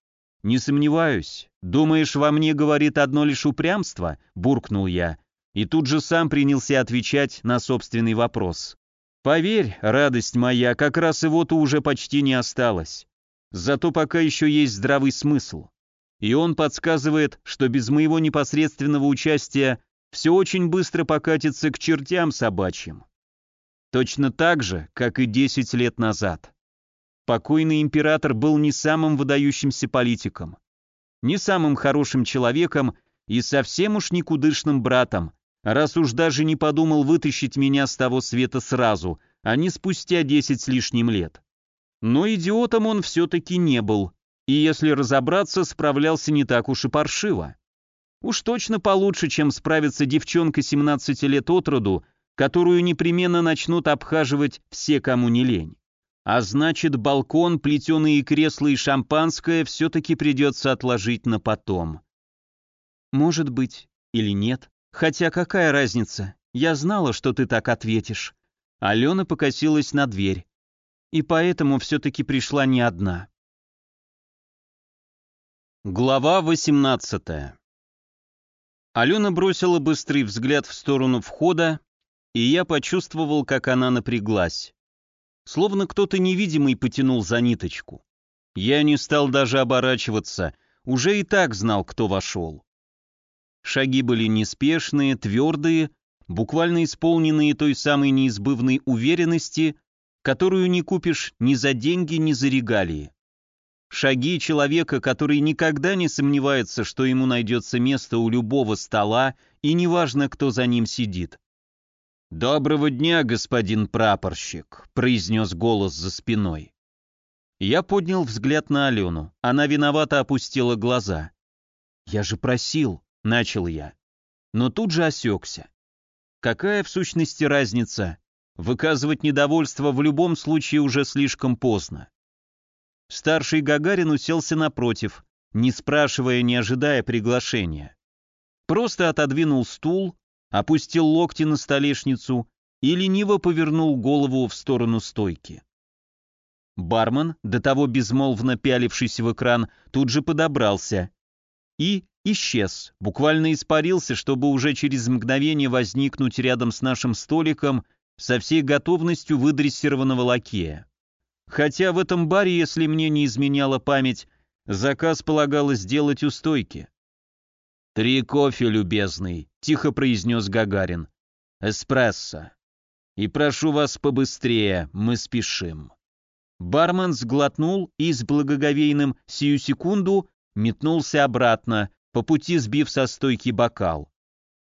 «Не сомневаюсь. Думаешь, во мне говорит одно лишь упрямство?» – буркнул я. И тут же сам принялся отвечать на собственный вопрос. «Поверь, радость моя, как раз его-то уже почти не осталось. Зато пока еще есть здравый смысл. И он подсказывает, что без моего непосредственного участия все очень быстро покатится к чертям собачьим. Точно так же, как и 10 лет назад. Покойный император был не самым выдающимся политиком, не самым хорошим человеком и совсем уж никудышным братом, раз уж даже не подумал вытащить меня с того света сразу, а не спустя десять с лишним лет. Но идиотом он все-таки не был, и если разобраться, справлялся не так уж и паршиво. Уж точно получше, чем справится девчонка 17 лет от роду, которую непременно начнут обхаживать все, кому не лень. А значит, балкон, плетеные кресла и шампанское все-таки придется отложить на потом. Может быть, или нет. Хотя какая разница? Я знала, что ты так ответишь. Алена покосилась на дверь. И поэтому все-таки пришла не одна. Глава 18 Алена бросила быстрый взгляд в сторону входа, и я почувствовал, как она напряглась. Словно кто-то невидимый потянул за ниточку. Я не стал даже оборачиваться, уже и так знал, кто вошел. Шаги были неспешные, твердые, буквально исполненные той самой неизбывной уверенности, которую не купишь ни за деньги, ни за регалии. Шаги человека, который никогда не сомневается, что ему найдется место у любого стола, и неважно, кто за ним сидит. «Доброго дня, господин прапорщик», — произнес голос за спиной. Я поднял взгляд на Алену. Она виновато опустила глаза. «Я же просил», — начал я. Но тут же осекся. Какая в сущности разница? Выказывать недовольство в любом случае уже слишком поздно. Старший Гагарин уселся напротив, не спрашивая, не ожидая приглашения. Просто отодвинул стул, опустил локти на столешницу и лениво повернул голову в сторону стойки. Бармен, до того безмолвно пялившийся в экран, тут же подобрался и исчез, буквально испарился, чтобы уже через мгновение возникнуть рядом с нашим столиком со всей готовностью выдрессированного лакея. Хотя в этом баре, если мне не изменяла память, заказ полагалось сделать у стойки. «Три кофе, любезный», — тихо произнес Гагарин. «Эспрессо. И прошу вас побыстрее, мы спешим». Бармен сглотнул и с благоговейным сию секунду метнулся обратно, по пути сбив со стойки бокал.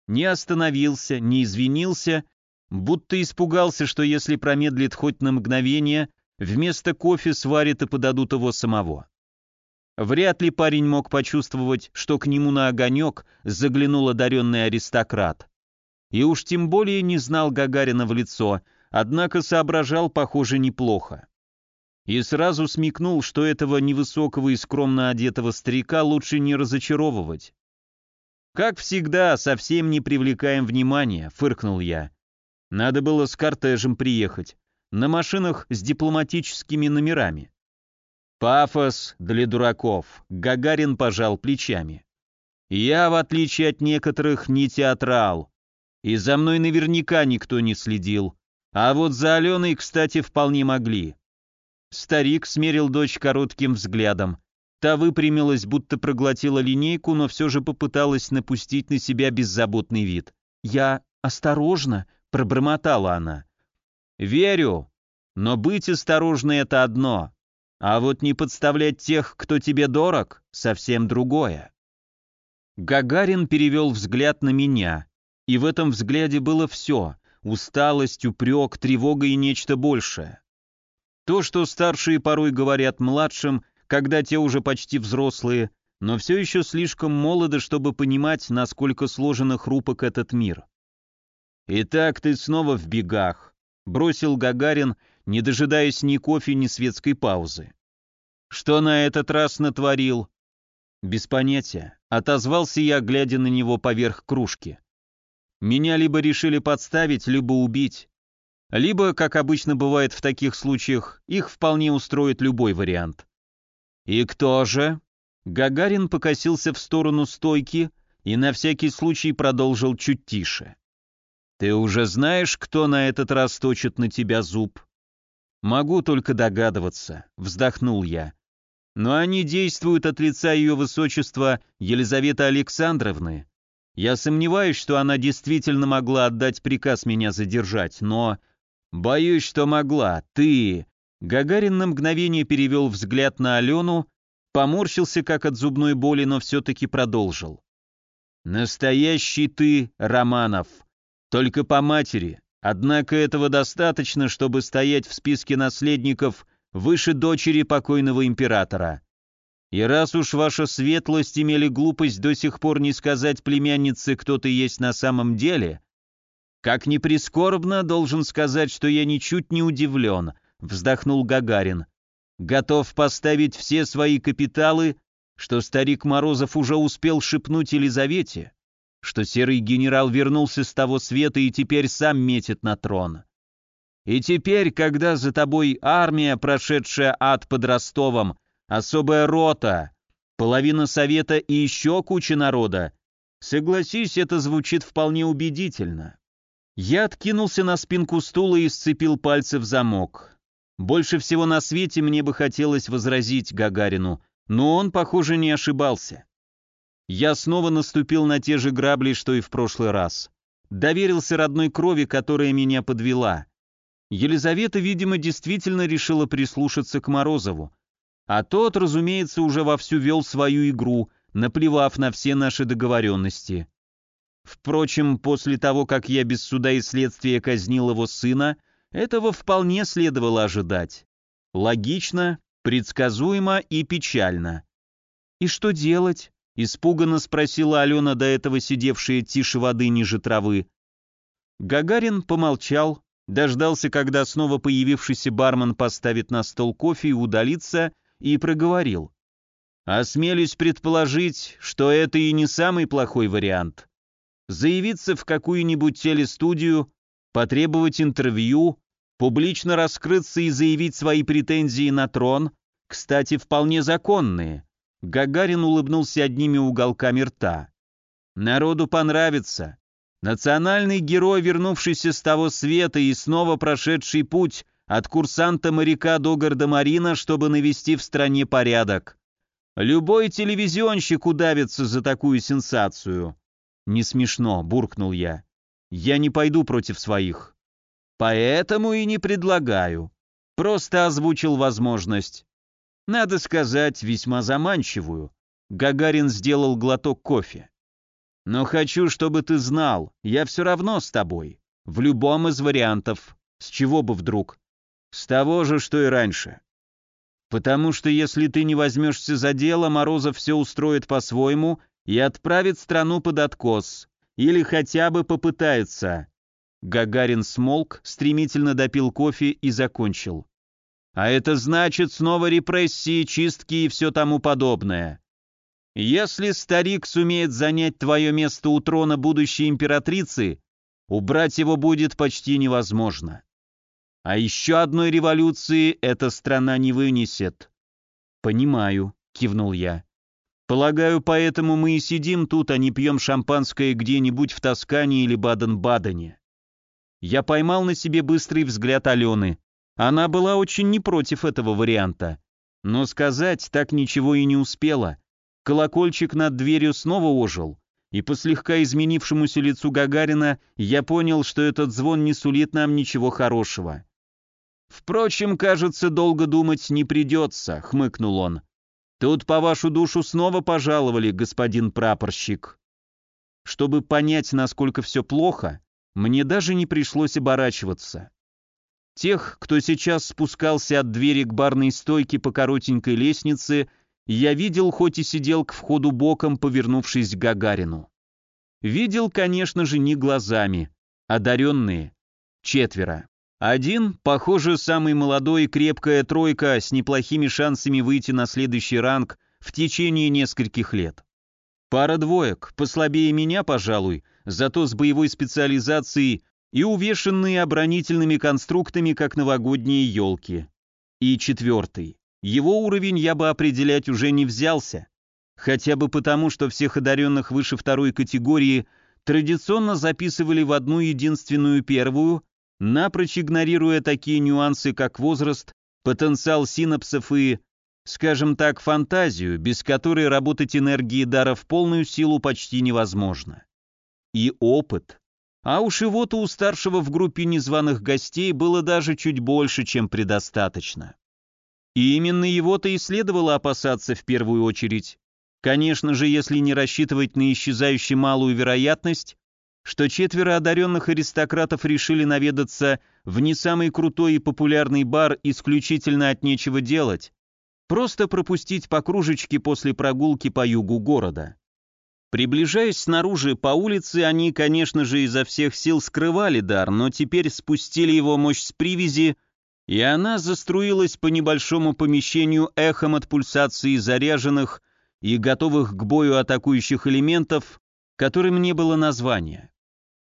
Не остановился, не извинился, будто испугался, что если промедлит хоть на мгновение, вместо кофе сварит и подадут его самого. Вряд ли парень мог почувствовать, что к нему на огонек заглянул одаренный аристократ. И уж тем более не знал Гагарина в лицо, однако соображал, похоже, неплохо. И сразу смекнул, что этого невысокого и скромно одетого старика лучше не разочаровывать. «Как всегда, совсем не привлекаем внимания», — фыркнул я. «Надо было с кортежем приехать, на машинах с дипломатическими номерами». Пафос для дураков. Гагарин пожал плечами. Я, в отличие от некоторых, не театрал. И за мной наверняка никто не следил. А вот за Аленой, кстати, вполне могли. Старик смерил дочь коротким взглядом. Та выпрямилась, будто проглотила линейку, но все же попыталась напустить на себя беззаботный вид. «Я осторожно», — пробормотала она. «Верю, но быть осторожной — это одно, а вот не подставлять тех, кто тебе дорог, совсем другое. Гагарин перевел взгляд на меня, и в этом взгляде было все — усталость, упрек, тревога и нечто большее. То, что старшие порой говорят младшим, когда те уже почти взрослые, но все еще слишком молоды, чтобы понимать, насколько сложен и хрупок этот мир. «Итак, ты снова в бегах», — бросил Гагарин, не дожидаясь ни кофе, ни светской паузы. «Что на этот раз натворил?» «Без понятия», — отозвался я, глядя на него поверх кружки. «Меня либо решили подставить, либо убить. Либо, как обычно бывает в таких случаях, их вполне устроит любой вариант». «И кто же?» Гагарин покосился в сторону стойки и на всякий случай продолжил чуть тише. «Ты уже знаешь, кто на этот раз точит на тебя зуб?» «Могу только догадываться», — вздохнул я. «Но они действуют от лица ее высочества Елизаветы Александровны. Я сомневаюсь, что она действительно могла отдать приказ меня задержать, но... Боюсь, что могла. Ты...» Гагарин на мгновение перевел взгляд на Алену, поморщился как от зубной боли, но все-таки продолжил. «Настоящий ты, Романов. Только по матери, Однако этого достаточно, чтобы стоять в списке наследников выше дочери покойного императора. И раз уж ваша светлость имели глупость до сих пор не сказать племяннице, кто ты есть на самом деле, как ни прискорбно, должен сказать, что я ничуть не удивлен, вздохнул Гагарин. Готов поставить все свои капиталы, что старик Морозов уже успел шепнуть Елизавете, что серый генерал вернулся с того света и теперь сам метит на трон. И теперь, когда за тобой армия, прошедшая ад под Ростовом, особая рота, половина совета и еще куча народа, согласись, это звучит вполне убедительно. Я откинулся на спинку стула и сцепил пальцы в замок. Больше всего на свете мне бы хотелось возразить Гагарину, но он, похоже, не ошибался. Я снова наступил на те же грабли, что и в прошлый раз. Доверился родной крови, которая меня подвела. Елизавета, видимо, действительно решила прислушаться к Морозову. А тот, разумеется, уже вовсю вел свою игру, наплевав на все наши договоренности. Впрочем, после того, как я без суда и следствия казнил его сына, этого вполне следовало ожидать. Логично, предсказуемо и печально. «И что делать?» — испуганно спросила Алена, до этого сидевшая тише воды ниже травы. Гагарин помолчал, дождался, когда снова появившийся бармен поставит на стол кофе и удалится, и проговорил. «Осмелюсь предположить, что это и не самый плохой вариант. Заявиться в какую-нибудь телестудию, потребовать интервью, публично раскрыться и заявить свои претензии на трон, кстати, вполне законные». Гагарин улыбнулся одними уголками рта. «Народу понравится. Национальный герой, вернувшийся с того света и снова прошедший путь от курсанта-моряка до гардемарина, чтобы навести в стране порядок. Любой телевизионщик удавится за такую сенсацию. Не смешно, буркнул я. Я не пойду против своих. Поэтому и не предлагаю. Просто озвучил возможность. Надо сказать, весьма заманчивую. Гагарин сделал глоток кофе. Но хочу, чтобы ты знал, я все равно с тобой. В любом из вариантов. С чего бы вдруг? С того же, что и раньше. Потому что если ты не возьмешься за дело, Морозов все устроит по-своему и отправит страну под откос. Или хотя бы попытается. Гагарин смолк, стремительно допил кофе и закончил. А это значит снова репрессии, чистки и все тому подобное. Если старик сумеет занять твое место у трона будущей императрицы, убрать его будет почти невозможно. А еще одной революции эта страна не вынесет. Понимаю, кивнул я. Полагаю, поэтому мы и сидим тут, а не пьем шампанское где-нибудь в Тоскане или Баден-Бадене. Я поймал на себе быстрый взгляд Алены. Она была очень не против этого варианта. Но сказать так ничего и не успела. Колокольчик над дверью снова ожил, и по слегка изменившемуся лицу Гагарина я понял, что этот звон не сулит нам ничего хорошего. «Впрочем, кажется, долго думать не придется», — хмыкнул он. «Тут по вашу душу снова пожаловали, господин прапорщик». Чтобы понять, насколько все плохо, мне даже не пришлось оборачиваться. Тех, кто сейчас спускался от двери к барной стойке по коротенькой лестнице, я видел, хоть и сидел к входу боком, повернувшись к Гагарину. Видел, конечно же, не глазами. Одаренные. Четверо. Один, похоже, самый молодой и крепкая тройка с неплохими шансами выйти на следующий ранг в течение нескольких лет. Пара двоек, послабее меня, пожалуй, зато с боевой специализацией и увешанные оборонительными конструктами, как новогодние елки. И четвертый. Его уровень я бы определять уже не взялся, хотя бы потому, что всех одаренных выше второй категории традиционно записывали в одну единственную первую, напрочь игнорируя такие нюансы, как возраст, потенциал синапсов и, скажем так, фантазию, без которой работать энергией дара в полную силу почти невозможно. И опыт. А уж его-то у старшего в группе незваных гостей было даже чуть больше, чем предостаточно. И именно его-то и следовало опасаться в первую очередь. Конечно же, если не рассчитывать на исчезающую малую вероятность, что четверо одаренных аристократов решили наведаться в не самый крутой и популярный бар исключительно от нечего делать, Просто пропустить по кружечке после прогулки по югу города. Приближаясь снаружи по улице, они, конечно же, изо всех сил скрывали дар, но теперь спустили его мощь с привязи, и она заструилась по небольшому помещению эхом от пульсации заряженных и готовых к бою атакующих элементов, которым не было названия.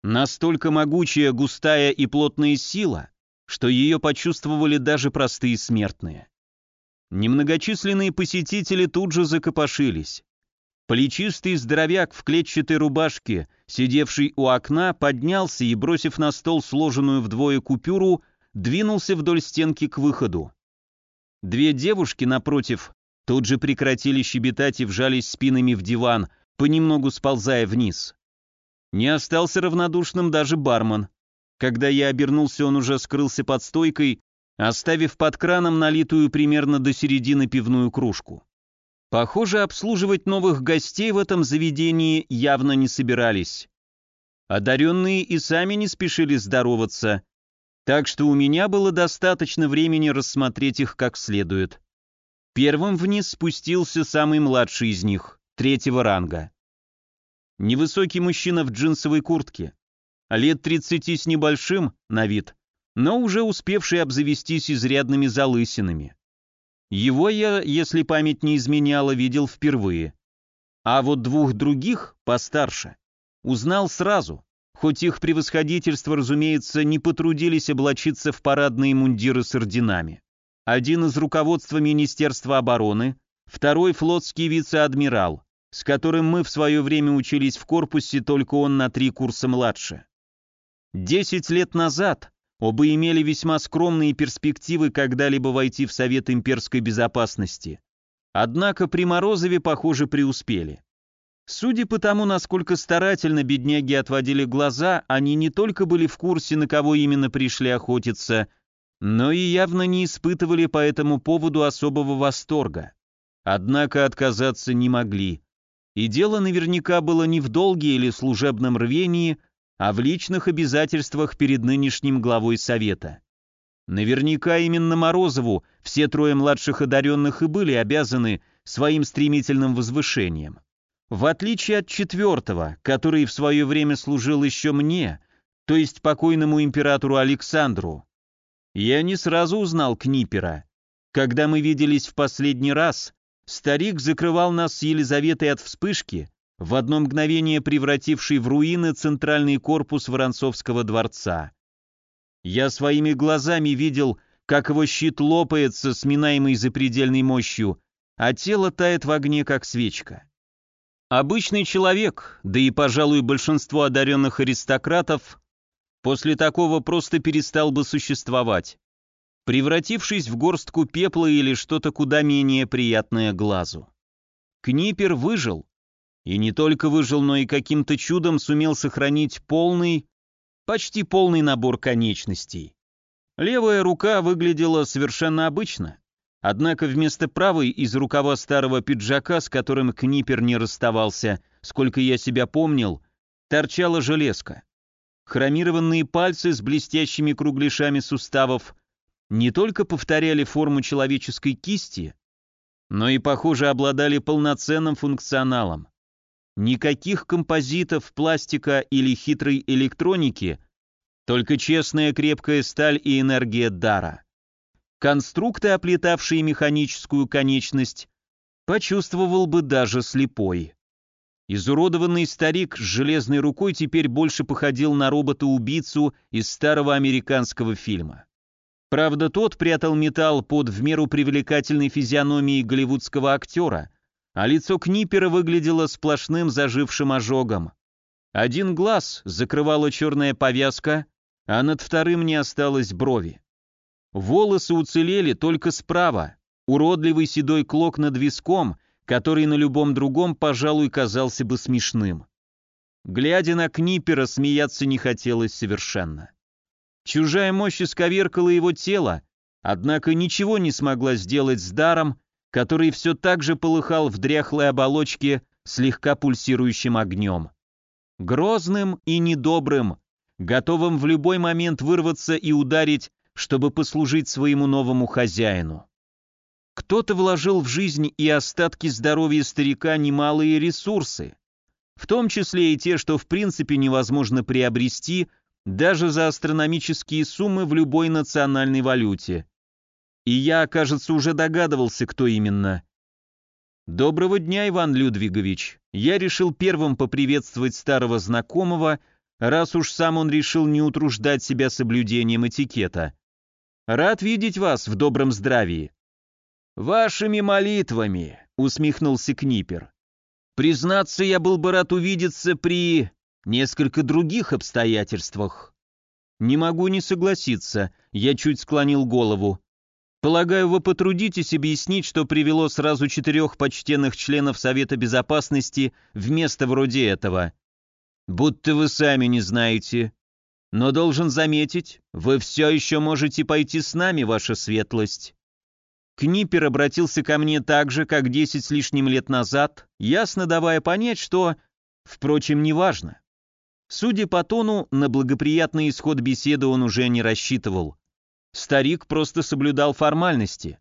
Настолько могучая, густая и плотная сила, что ее почувствовали даже простые смертные. Немногочисленные посетители тут же закопошились. Плечистый здоровяк в клетчатой рубашке, сидевший у окна, поднялся и, бросив на стол сложенную вдвое купюру, двинулся вдоль стенки к выходу. Две девушки, напротив, тут же прекратили щебетать и вжались спинами в диван, понемногу сползая вниз. Не остался равнодушным даже бармен. Когда я обернулся, он уже скрылся под стойкой, оставив под краном налитую примерно до середины пивную кружку. Похоже, обслуживать новых гостей в этом заведении явно не собирались. Одаренные и сами не спешили здороваться, так что у меня было достаточно времени рассмотреть их как следует. Первым вниз спустился самый младший из них, третьего ранга. Невысокий мужчина в джинсовой куртке, лет 30 с небольшим на вид, но уже успевший обзавестись изрядными залысинами. Его я, если память не изменяла, видел впервые. А вот двух других, постарше, узнал сразу, хоть их превосходительство, разумеется, не потрудились облачиться в парадные мундиры с орденами. Один из руководства Министерства обороны, второй флотский вице-адмирал, с которым мы в свое время учились в корпусе, только он на три курса младше. Десять лет назад Оба имели весьма скромные перспективы когда-либо войти в Совет имперской безопасности. Однако при Морозове, похоже, преуспели. Судя по тому, насколько старательно бедняги отводили глаза, они не только были в курсе, на кого именно пришли охотиться, но и явно не испытывали по этому поводу особого восторга. Однако отказаться не могли. И дело наверняка было не в долге или служебном рвении, а в личных обязательствах перед нынешним главой Совета. Наверняка именно Морозову все трое младших одаренных и были обязаны своим стремительным возвышением. В отличие от четвертого, который в свое время служил еще мне, то есть покойному императору Александру, я не сразу узнал Книпера. Когда мы виделись в последний раз, старик закрывал нас с Елизаветой от вспышки, в одно мгновение превративший в руины центральный корпус Воронцовского дворца. Я своими глазами видел, как его щит лопается, сминаемый запредельной мощью, а тело тает в огне, как свечка. Обычный человек, да и, пожалуй, большинство одаренных аристократов, после такого просто перестал бы существовать, превратившись в горстку пепла или что-то куда менее приятное глазу. Книпер выжил, и не только выжил, но и каким-то чудом сумел сохранить полный, почти полный набор конечностей. Левая рука выглядела совершенно обычно, однако вместо правой из рукава старого пиджака, с которым Книпер не расставался, сколько я себя помнил, торчала железка. Хромированные пальцы с блестящими кругляшами суставов не только повторяли форму человеческой кисти, но и, похоже, обладали полноценным функционалом. Никаких композитов, пластика или хитрой электроники, только честная крепкая сталь и энергия дара. Конструкты, оплетавшие механическую конечность, почувствовал бы даже слепой. Изуродованный старик с железной рукой теперь больше походил на робота-убийцу из старого американского фильма. Правда, тот прятал металл под в меру привлекательной физиономией голливудского актера, а лицо Книпера выглядело сплошным зажившим ожогом. Один глаз закрывала черная повязка, а над вторым не осталось брови. Волосы уцелели только справа, уродливый седой клок над виском, который на любом другом, пожалуй, казался бы смешным. Глядя на Книпера, смеяться не хотелось совершенно. Чужая мощь исковеркала его тело, однако ничего не смогла сделать с даром, который все так же полыхал в дряхлой оболочке слегка пульсирующим огнем. Грозным и недобрым, готовым в любой момент вырваться и ударить, чтобы послужить своему новому хозяину. Кто-то вложил в жизнь и остатки здоровья старика немалые ресурсы, в том числе и те, что в принципе невозможно приобрести даже за астрономические суммы в любой национальной валюте. И я, кажется, уже догадывался, кто именно. «Доброго дня, Иван Людвигович. Я решил первым поприветствовать старого знакомого, раз уж сам он решил не утруждать себя соблюдением этикета. Рад видеть вас в добром здравии». «Вашими молитвами», — усмехнулся Книпер. «Признаться, я был бы рад увидеться при несколько других обстоятельствах». «Не могу не согласиться», — я чуть склонил голову. Полагаю, вы потрудитесь объяснить, что привело сразу четырех почтенных членов Совета Безопасности вместо вроде этого. Будто вы сами не знаете. Но должен заметить, вы все еще можете пойти с нами, ваша светлость. Книпер обратился ко мне так же, как десять с лишним лет назад, ясно давая понять, что, впрочем, неважно. Судя по тону, на благоприятный исход беседы он уже не рассчитывал. Старик просто соблюдал формальности.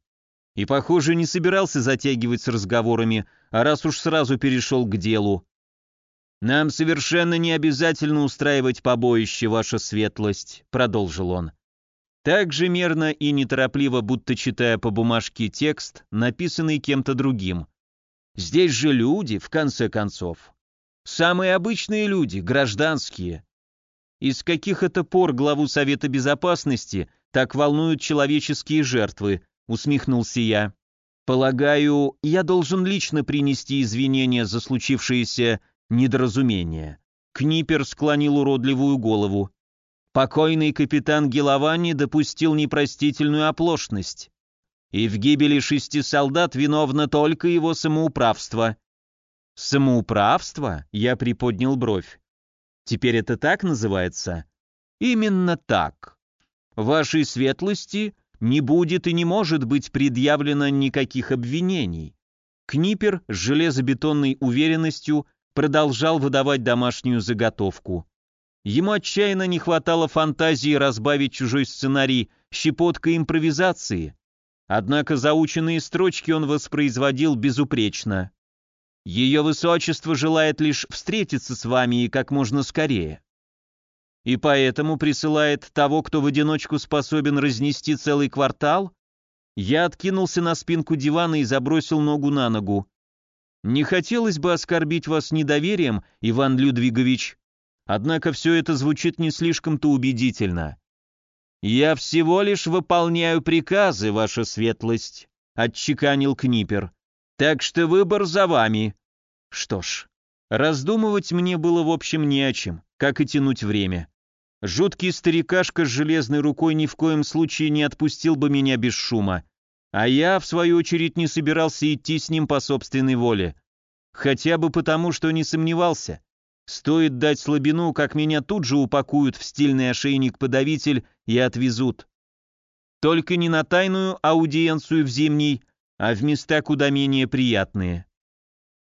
И, похоже, не собирался затягивать с разговорами, а раз уж сразу перешел к делу. «Нам совершенно не обязательно устраивать побоище, ваша светлость», — продолжил он. Так же мерно и неторопливо, будто читая по бумажке текст, написанный кем-то другим. «Здесь же люди, в конце концов. Самые обычные люди, гражданские. Из каких это пор главу Совета Безопасности так волнуют человеческие жертвы», — усмехнулся я. «Полагаю, я должен лично принести извинения за случившееся недоразумение». Книпер склонил уродливую голову. Покойный капитан Геловани допустил непростительную оплошность. И в гибели шести солдат виновно только его самоуправство. «Самоуправство?» — я приподнял бровь. «Теперь это так называется?» «Именно так. Вашей светлости не будет и не может быть предъявлено никаких обвинений. Книпер с железобетонной уверенностью продолжал выдавать домашнюю заготовку. Ему отчаянно не хватало фантазии разбавить чужой сценарий щепоткой импровизации, однако заученные строчки он воспроизводил безупречно. «Ее высочество желает лишь встретиться с вами и как можно скорее и поэтому присылает того, кто в одиночку способен разнести целый квартал? Я откинулся на спинку дивана и забросил ногу на ногу. Не хотелось бы оскорбить вас недоверием, Иван Людвигович, однако все это звучит не слишком-то убедительно. Я всего лишь выполняю приказы, ваша светлость, отчеканил Книпер. Так что выбор за вами. Что ж, раздумывать мне было в общем не о чем, как и тянуть время. Жуткий старикашка с железной рукой ни в коем случае не отпустил бы меня без шума, а я, в свою очередь, не собирался идти с ним по собственной воле. Хотя бы потому, что не сомневался. Стоит дать слабину, как меня тут же упакуют в стильный ошейник-подавитель и отвезут. Только не на тайную аудиенцию в зимний, а в места куда менее приятные.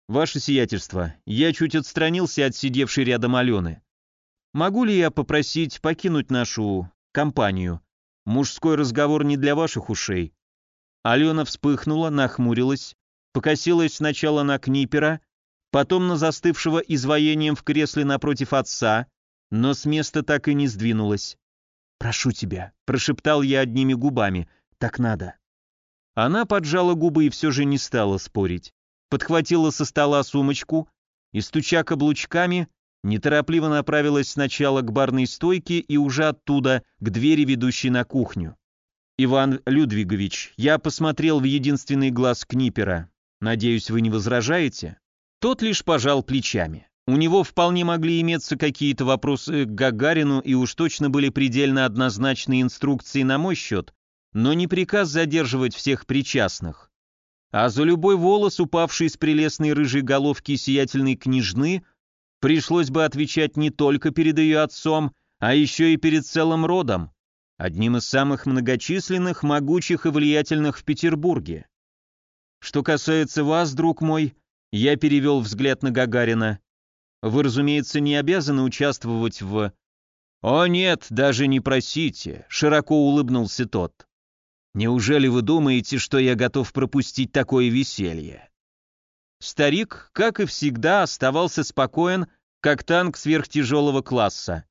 Ваше сиятельство, я чуть отстранился от сидевшей рядом Алены. Могу ли я попросить покинуть нашу компанию? Мужской разговор не для ваших ушей». Алена вспыхнула, нахмурилась, покосилась сначала на Книпера, потом на застывшего изваянием в кресле напротив отца, но с места так и не сдвинулась. «Прошу тебя», — прошептал я одними губами, — «так надо». Она поджала губы и все же не стала спорить. Подхватила со стола сумочку и, стуча каблучками, неторопливо направилась сначала к барной стойке и уже оттуда к двери, ведущей на кухню. «Иван Людвигович, я посмотрел в единственный глаз Книпера. Надеюсь, вы не возражаете?» Тот лишь пожал плечами. У него вполне могли иметься какие-то вопросы к Гагарину и уж точно были предельно однозначные инструкции на мой счет, но не приказ задерживать всех причастных. А за любой волос, упавший с прелестной рыжей головки сиятельной княжны, пришлось бы отвечать не только перед ее отцом, а еще и перед целым родом, одним из самых многочисленных, могучих и влиятельных в Петербурге. Что касается вас, друг мой, я перевел взгляд на Гагарина. Вы, разумеется, не обязаны участвовать в... О нет, даже не просите, широко улыбнулся тот. Неужели вы думаете, что я готов пропустить такое веселье? Старик, как и всегда, оставался спокоен, как танк сверхтяжелого класса.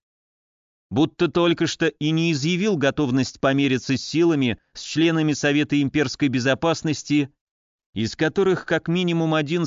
Будто только что и не изъявил готовность помериться с силами с членами Совета имперской безопасности, из которых как минимум один смог